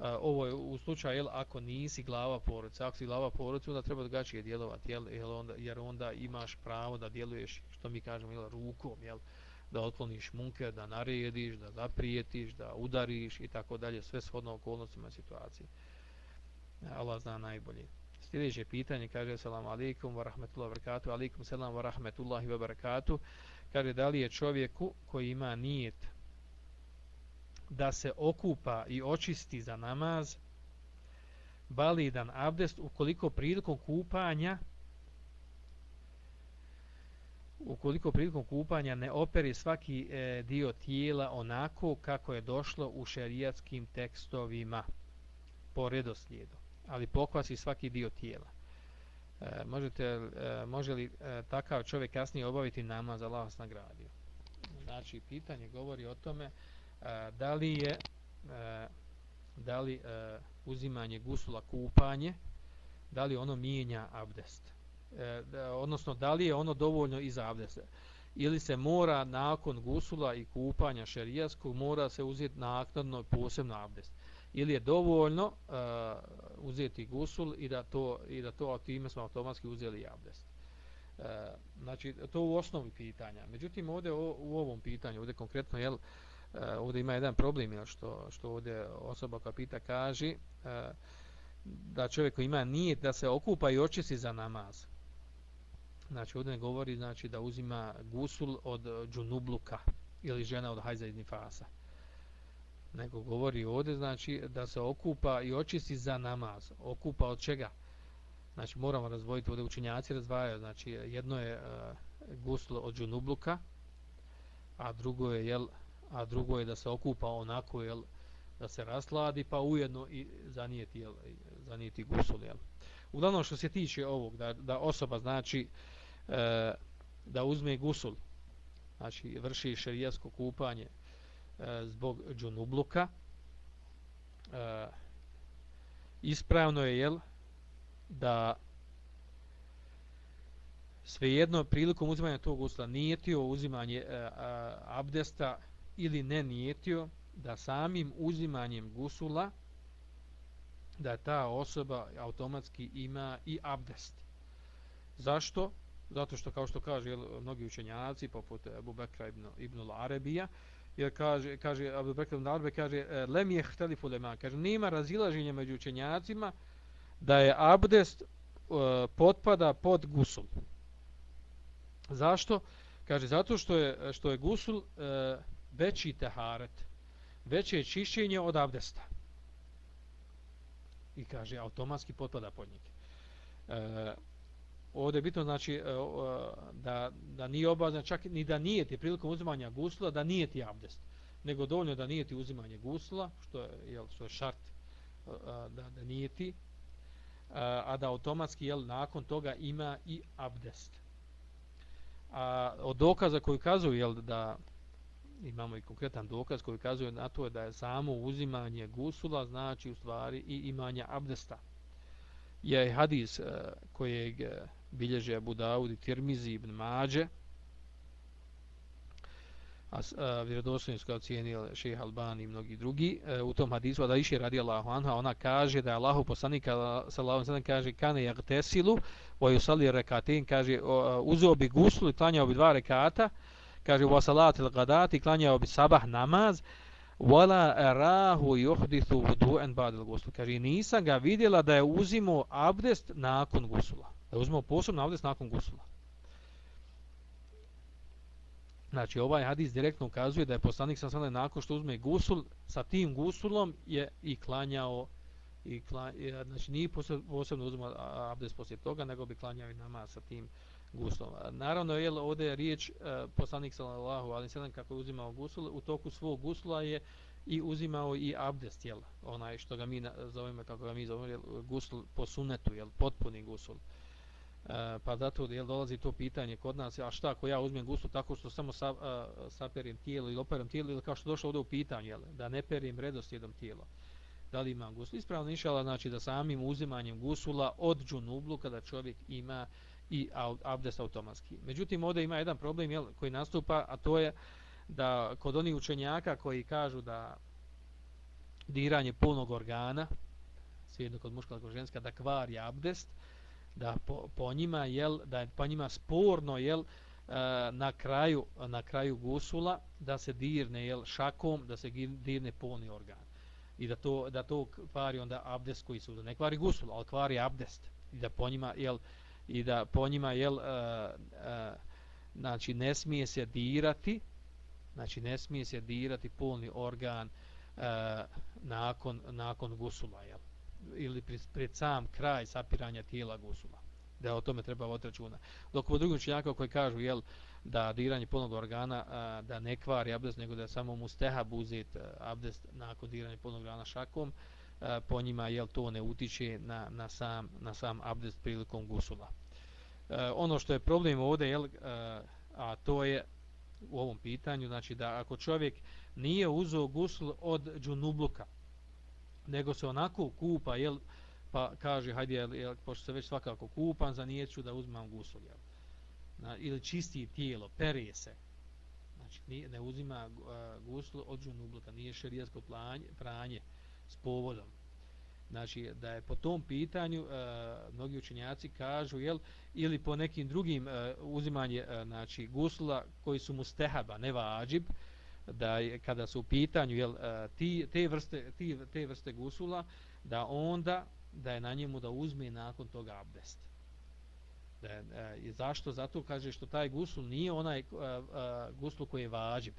ovo je u slučaju, jel, ako nisi glava porodice, ako si glava porodice, onda treba drugačije djelovati, jel, jel onda, jer onda imaš pravo da djeluješ, što mi kažemo, jel, rukom, jel, da otkloniš munke, da narediš, da zaprijetiš, da udariš i tako dalje, sve shodno okolnostima situacije. Allah zna najbolje. Sljedeće pitanje kaže selam alejkum ve rahmetullahi ve berekatu. Alejkum selam ve rahmetullahi ve berekatu kaže da li je čovjeku koji ima nijet da se okupa i očisti za namaz validan abdest ukoliko prilikom kupanja ukoliko prilikom kupanja ne operi svaki e, dio tijela onako kako je došlo u šerijatskim tekstovima po redoslijedu ali pokvasi svaki dio tijela? E, možete, e, može li e, takav čovjek kasnije obaviti namaz Allah vas nagradio? Znači, pitanje govori o tome e, da li je e, da li e, uzimanje gusula kupanje, da li ono mijenja abdest. E, da, odnosno, da li je ono dovoljno iz abdesta. Ili se mora nakon gusula i kupanja šerijaskog, mora se uzeti naknadno posebno abdest ili je dovoljno uh, uzeti gusul i da to i da to time smo automatski uzeli abdest. Uh, eh, znači to u osnovi pitanja. Međutim ovdje u, u ovom pitanju, ovdje konkretno jel uh, ovdje ima jedan problem jel, što što ovdje osoba koja pita kaže uh, da čovjek koji ima nije da se okupa i očisti za namaz. Znači ovdje ne govori znači da uzima gusul od džunubluka ili žena od hajza iz nifasa nego govori ovdje znači da se okupa i očisti za namaz okupa od čega Znači moramo razdvojiti ovdje učinjaci razdvajaju. Znači jedno je uh, guslo od džunubluka, a drugo je jel, a drugo je da se okupa onako jel, da se rasladi pa ujedno i zanijeti jel, zanijeti gusul jel. Uglavnom što se tiče ovog da, da osoba znači e, da uzme gusul znači vrši šerijasko kupanje e, zbog džunubluka e, ispravno je jel da svejedno prilikom uzimanja tog usla nijetio uzimanje e, a, abdesta ili ne nijetio da samim uzimanjem gusula da ta osoba automatski ima i abdest. Zašto? Zato što kao što kaže mnogi učenjaci poput Abu Bekra ibn ibn al-Arabija jer kaže kaže Abu Bekr ibn kaže e, lem je hteli lema kaže nema razilaženja među učenjacima da je abdest uh, potpada pod gusul. Zašto? Kaže zato što je što je gusul uh, veći taharet, veće čišćenje od abdesta. I kaže automatski potpada pod njega. Uh, ovdje je bitno znači e, e, da, da nije obavezno čak ni da nije ti prilikom uzimanja gusla da nije ti abdest nego dovoljno da nije ti uzimanje gusla što je, jel, što je šart e, da, da nije ti a da automatski jel, nakon toga ima i abdest. A od dokaza koji kazuju jel, da imamo i konkretan dokaz koji kazuje na to da je samo uzimanje gusula znači u stvari i imanje abdesta. Je hadis kojeg bilježe Abu Dawud i Tirmizi ibn Mađe, a, a vjerodostojno su ga ocijenili šeha Albani i mnogi drugi. E, u tom hadisu da iše radi Allahu anha ona kaže da je Allahu poslanik sallallahu alejhi kaže kane yagtesilu wa yusalli rekatin kaže uzeo bi guslu i klanjao bi dva rekata kaže wa salatil gadati klanjao bi sabah namaz wala arahu yuhdithu wudu'an ba'da al-ghusl kaže nisam ga vidjela da je uzimo abdest nakon gusula da uzmemo posebno abdest nakon gusula Znači ovaj hadis direktno ukazuje da je poslanik sam sada nakon što uzme gusul, sa tim gusulom je i klanjao, i klanjao znači nije posebno uzmao abdest poslije toga, nego bi klanjao i nama sa tim guslom. Naravno je ovdje je riječ e, poslanik sallallahu alejhi ve sellem kako je uzimao gusul, u toku svog gusula je i uzimao i abdest, jel, onaj što ga mi zovemo, kako ga mi zovemo, gusul po sunetu, jel, potpuni gusul. E, E, pa zato jel dolazi to pitanje kod nas a šta ako ja uzmem gusto tako što samo sa, e, a, saperim tijelo ili operam tijelo ili kao što došlo ovdje u pitanje, jel, da ne perim redoslijedom tijelo da li imam gusul? ispravno inšala znači da samim uzimanjem gusula od džunublu kada čovjek ima i abdest automatski međutim ovdje ima jedan problem jel, koji nastupa a to je da kod onih učenjaka koji kažu da diranje punog organa svijedno kod muška kod ženska da kvari abdest da po, po njima jel da je po njima sporno jel eh, na kraju na kraju gusula da se dirne jel šakom da se dirne polni organ. I da to da to kvari onda abdest koji su ne kvari gusul al kvari abdest. I da po njima jel i da po njima jel uh, uh, znači ne smije se dirati znači ne smije se dirati polni organ uh, nakon nakon gusula jel ili pred sam kraj sapiranja tijela gusula. Da o tome treba voditi računa. Dok u drugim činjakama koji kažu jel, da diranje polnog organa a, da ne kvari abdest, nego da samo musteha buzit e, abdest nakon diranja polnog organa šakom, a, po njima jel, to ne utiče na, na, sam, na sam abdest prilikom gusula. A, e, ono što je problem ovdje, jel, a, a to je u ovom pitanju, znači da ako čovjek nije uzeo gusl od džunubluka, nego se onako kupa, jel, pa kaže, hajde, jel, jel, pošto se već svakako kupam, zanijeću da uzmam gusul, jel. Na, ili čisti tijelo, perije se. Znači, nije, ne uzima uh, gusul od džunubluka, nije šerijasko planje, pranje s povodom. Znači, da je po tom pitanju, uh, mnogi učenjaci kažu, jel, ili po nekim drugim uh, uzimanje, uh, znači, gusula koji su mustehaba, ne vađib, uh, da je, kada su u pitanju jel, e, ti, te, vrste, ti, te vrste gusula, da onda da je na njemu da uzme nakon toga abdest. Da je, e, zašto? Zato kaže što taj gusul nije onaj e, e, gusul koji je vađib.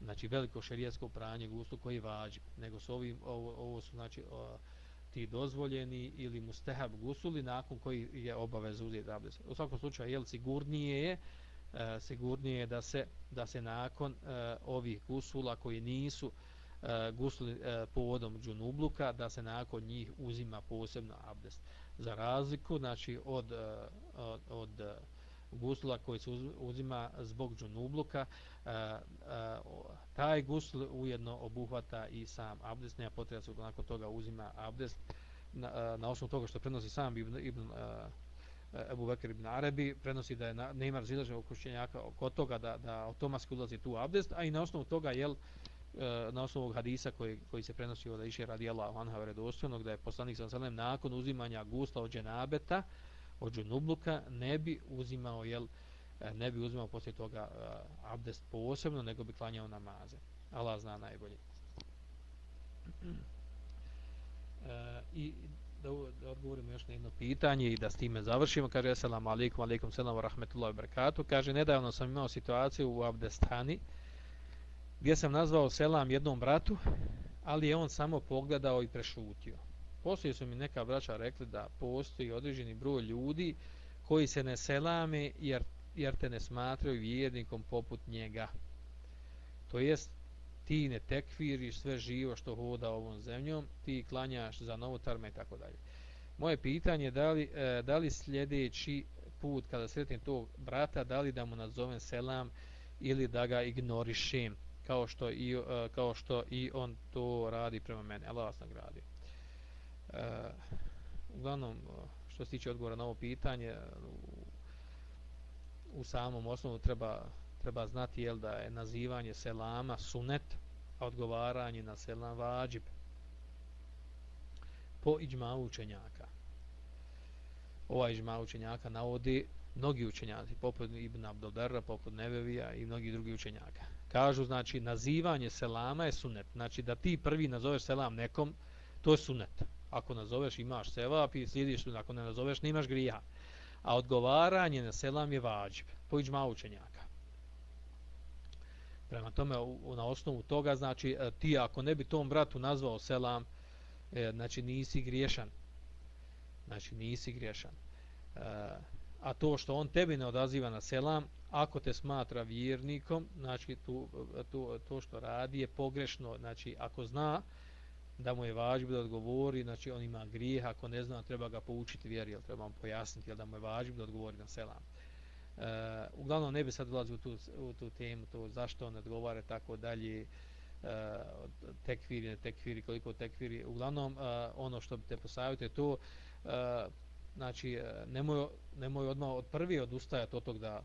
Znači veliko šerijetsko pranje gusul koji je vađib. Nego su ovi, ovo, ovo su znači o, ti dozvoljeni ili mustehab gusuli nakon koji je obavez uzeti abdest. U svakom slučaju, jel, sigurnije je, e, sigurnije je da se, da se nakon e, ovih gusula koji nisu e, gusuli e, povodom džunubluka, da se nakon njih uzima posebno abdest. Za razliku, znači, od, e, od, od e, gusula koji se uzima zbog džunubluka, e, e, taj gusl ujedno obuhvata i sam abdest, nema potreba se nakon toga uzima abdest na, e, na osnovu toga što prenosi sam Ibn, Ibn uh, Ebu Bekir ibn Arabi, prenosi da je Neymar zilažen oko učenjaka oko toga da, da automatski ulazi tu abdest, a i na osnovu toga, jel, e, na osnovu ovog hadisa koji, koji se prenosi od Iše radi Allah Anha vredostojnog, da je poslanik sa selem nakon uzimanja gusla od dženabeta, od džunubluka, ne bi uzimao, jel, e, ne bi uzimao poslije toga e, abdest posebno, nego bi klanjao namaze. Allah zna najbolje. e, I da, da odgovorimo još na jedno pitanje i da s time završimo. Kaže, assalamu alaikum, alaikum selam, rahmetullahi wa barakatuh. Kaže, nedavno sam imao situaciju u Abdestani gdje sam nazvao selam jednom bratu, ali je on samo pogledao i prešutio. Poslije su mi neka braća rekli da postoji određeni broj ljudi koji se ne selame jer, jer te ne smatraju vjernikom poput njega. To jest, ti ne tekfiriš sve živo što hoda ovom zemljom, ti klanjaš za novotarme i tako dalje. Moje pitanje je da li, e, da li sljedeći put kada sretnem tog brata, da li da mu nazovem selam ili da ga ignorišem kao što i, e, kao što i on to radi prema mene. Allah vas nagradi. E, uglavnom, e, što se tiče odgovora na ovo pitanje, u, u samom osnovu treba treba znati jel da je nazivanje selama sunet, a odgovaranje na selam vađib po iđma učenjaka. Ova iđma učenjaka navodi mnogi učenjaci, poput Ibn Abdodara, poput Nebevija i mnogi drugi učenjaka. Kažu, znači, nazivanje selama je sunet. Znači, da ti prvi nazoveš selam nekom, to je sunet. Ako nazoveš, imaš sevap i slijediš, ako ne nazoveš, nemaš grija. A odgovaranje na selam je vađib, po iđma učenjaka. Prema tome, u, na osnovu toga, znači, e, ti ako ne bi tom bratu nazvao selam, e, znači, nisi griješan. Znači, nisi griješan. E, a to što on tebi ne odaziva na selam, ako te smatra vjernikom, znači, tu, tu, to što radi je pogrešno. Znači, ako zna da mu je važno da odgovori, znači, on ima grijeh, ako ne zna, treba ga poučiti vjeri, jel treba mu pojasniti, jel da mu je važno da odgovori na selam. Uh, uglavnom ne bi sad ulazio u tu, u tu temu, to zašto on odgovara tako dalje, uh, tekviri, ne tekviri, koliko tekviri. Uglavnom, uh, ono što bi te posavite to, uh, znači, nemoj, nemoj odmah od prvi odustajati od tog da,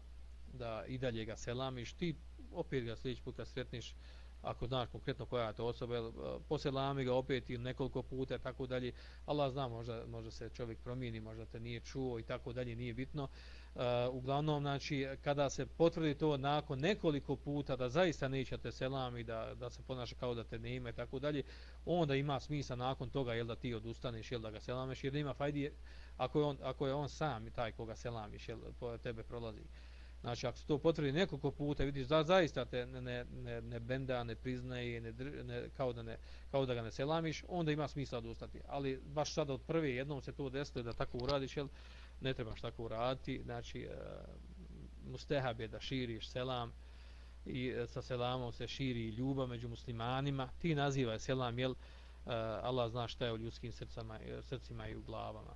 da i dalje ga selamiš, ti opet ga sljedeći put kad sretniš, ako znaš konkretno koja je to osoba, poselami ga opet ili nekoliko puta, tako dalje, Allah zna, možda, možda se čovjek promijeni, možda te nije čuo i tako dalje, nije bitno. Uh, Uh, uglavnom, znači, kada se potvrdi to nakon nekoliko puta da zaista nećete selam i da, da se ponaša kao da te ne ima i tako dalje, onda ima smisla nakon toga jel da ti odustaneš jel da ga selameš jer ima fajdi ako je on, ako je on sam taj koga selamiš jel po tebe prolazi. Znači, ako se to potvrdi nekoliko puta, vidiš da zaista te ne, ne, ne, ne benda, ne priznaje, ne, ne, kao, da ne, kao da ga ne selamiš, onda ima smisla odustati. Ali baš sada od prve jednom se to desilo da tako uradiš, jel, ne trebaš tako uraditi, znači uh, mustehab je da širiš selam i e, sa selamom se širi ljubav među muslimanima, ti nazivaj selam, jel e, Allah zna šta je u ljudskim srcama, srcima i u glavama.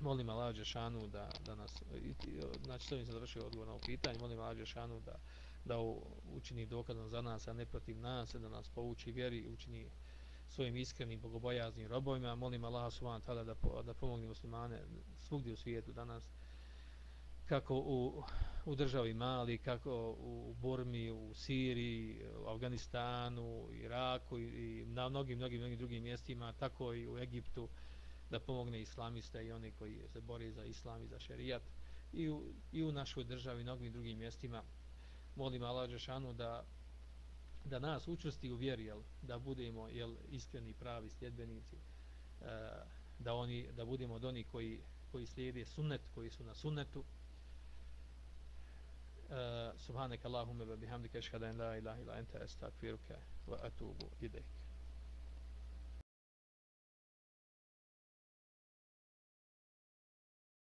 Molim Allah Đešanu da, da nas, znači to mi se završio odgovor na ovo pitanje, molim Allah Đešanu da, da učini dokazan za nas, a ne protiv nas, da nas pouči vjeri i učini svojim iskrenim bogobojaznim robovima. Molim Allah subhanahu wa ta'ala da, da pomogne muslimane svugdje u svijetu danas kako u, u državi Mali, kako u Burmi, u Siriji, u Afganistanu, Iraku i, i na mnogim, mnogim, mnogim drugim mjestima, tako i u Egiptu da pomogne islamiste i oni koji se bori za islam i za šerijat i u, i u našoj državi i mnogim drugim mjestima. Molim Allah Žešanu da da nas učvrsti u vjeri, jel, da budemo jel, iskreni pravi sljedbenici, e, da, oni, da budemo od onih koji, koji slijede sunnet, koji su na sunnetu. E, Subhanak Allahumma wa bihamdika ashhadu an la ilaha illa anta astaghfiruka wa atubu ilaik.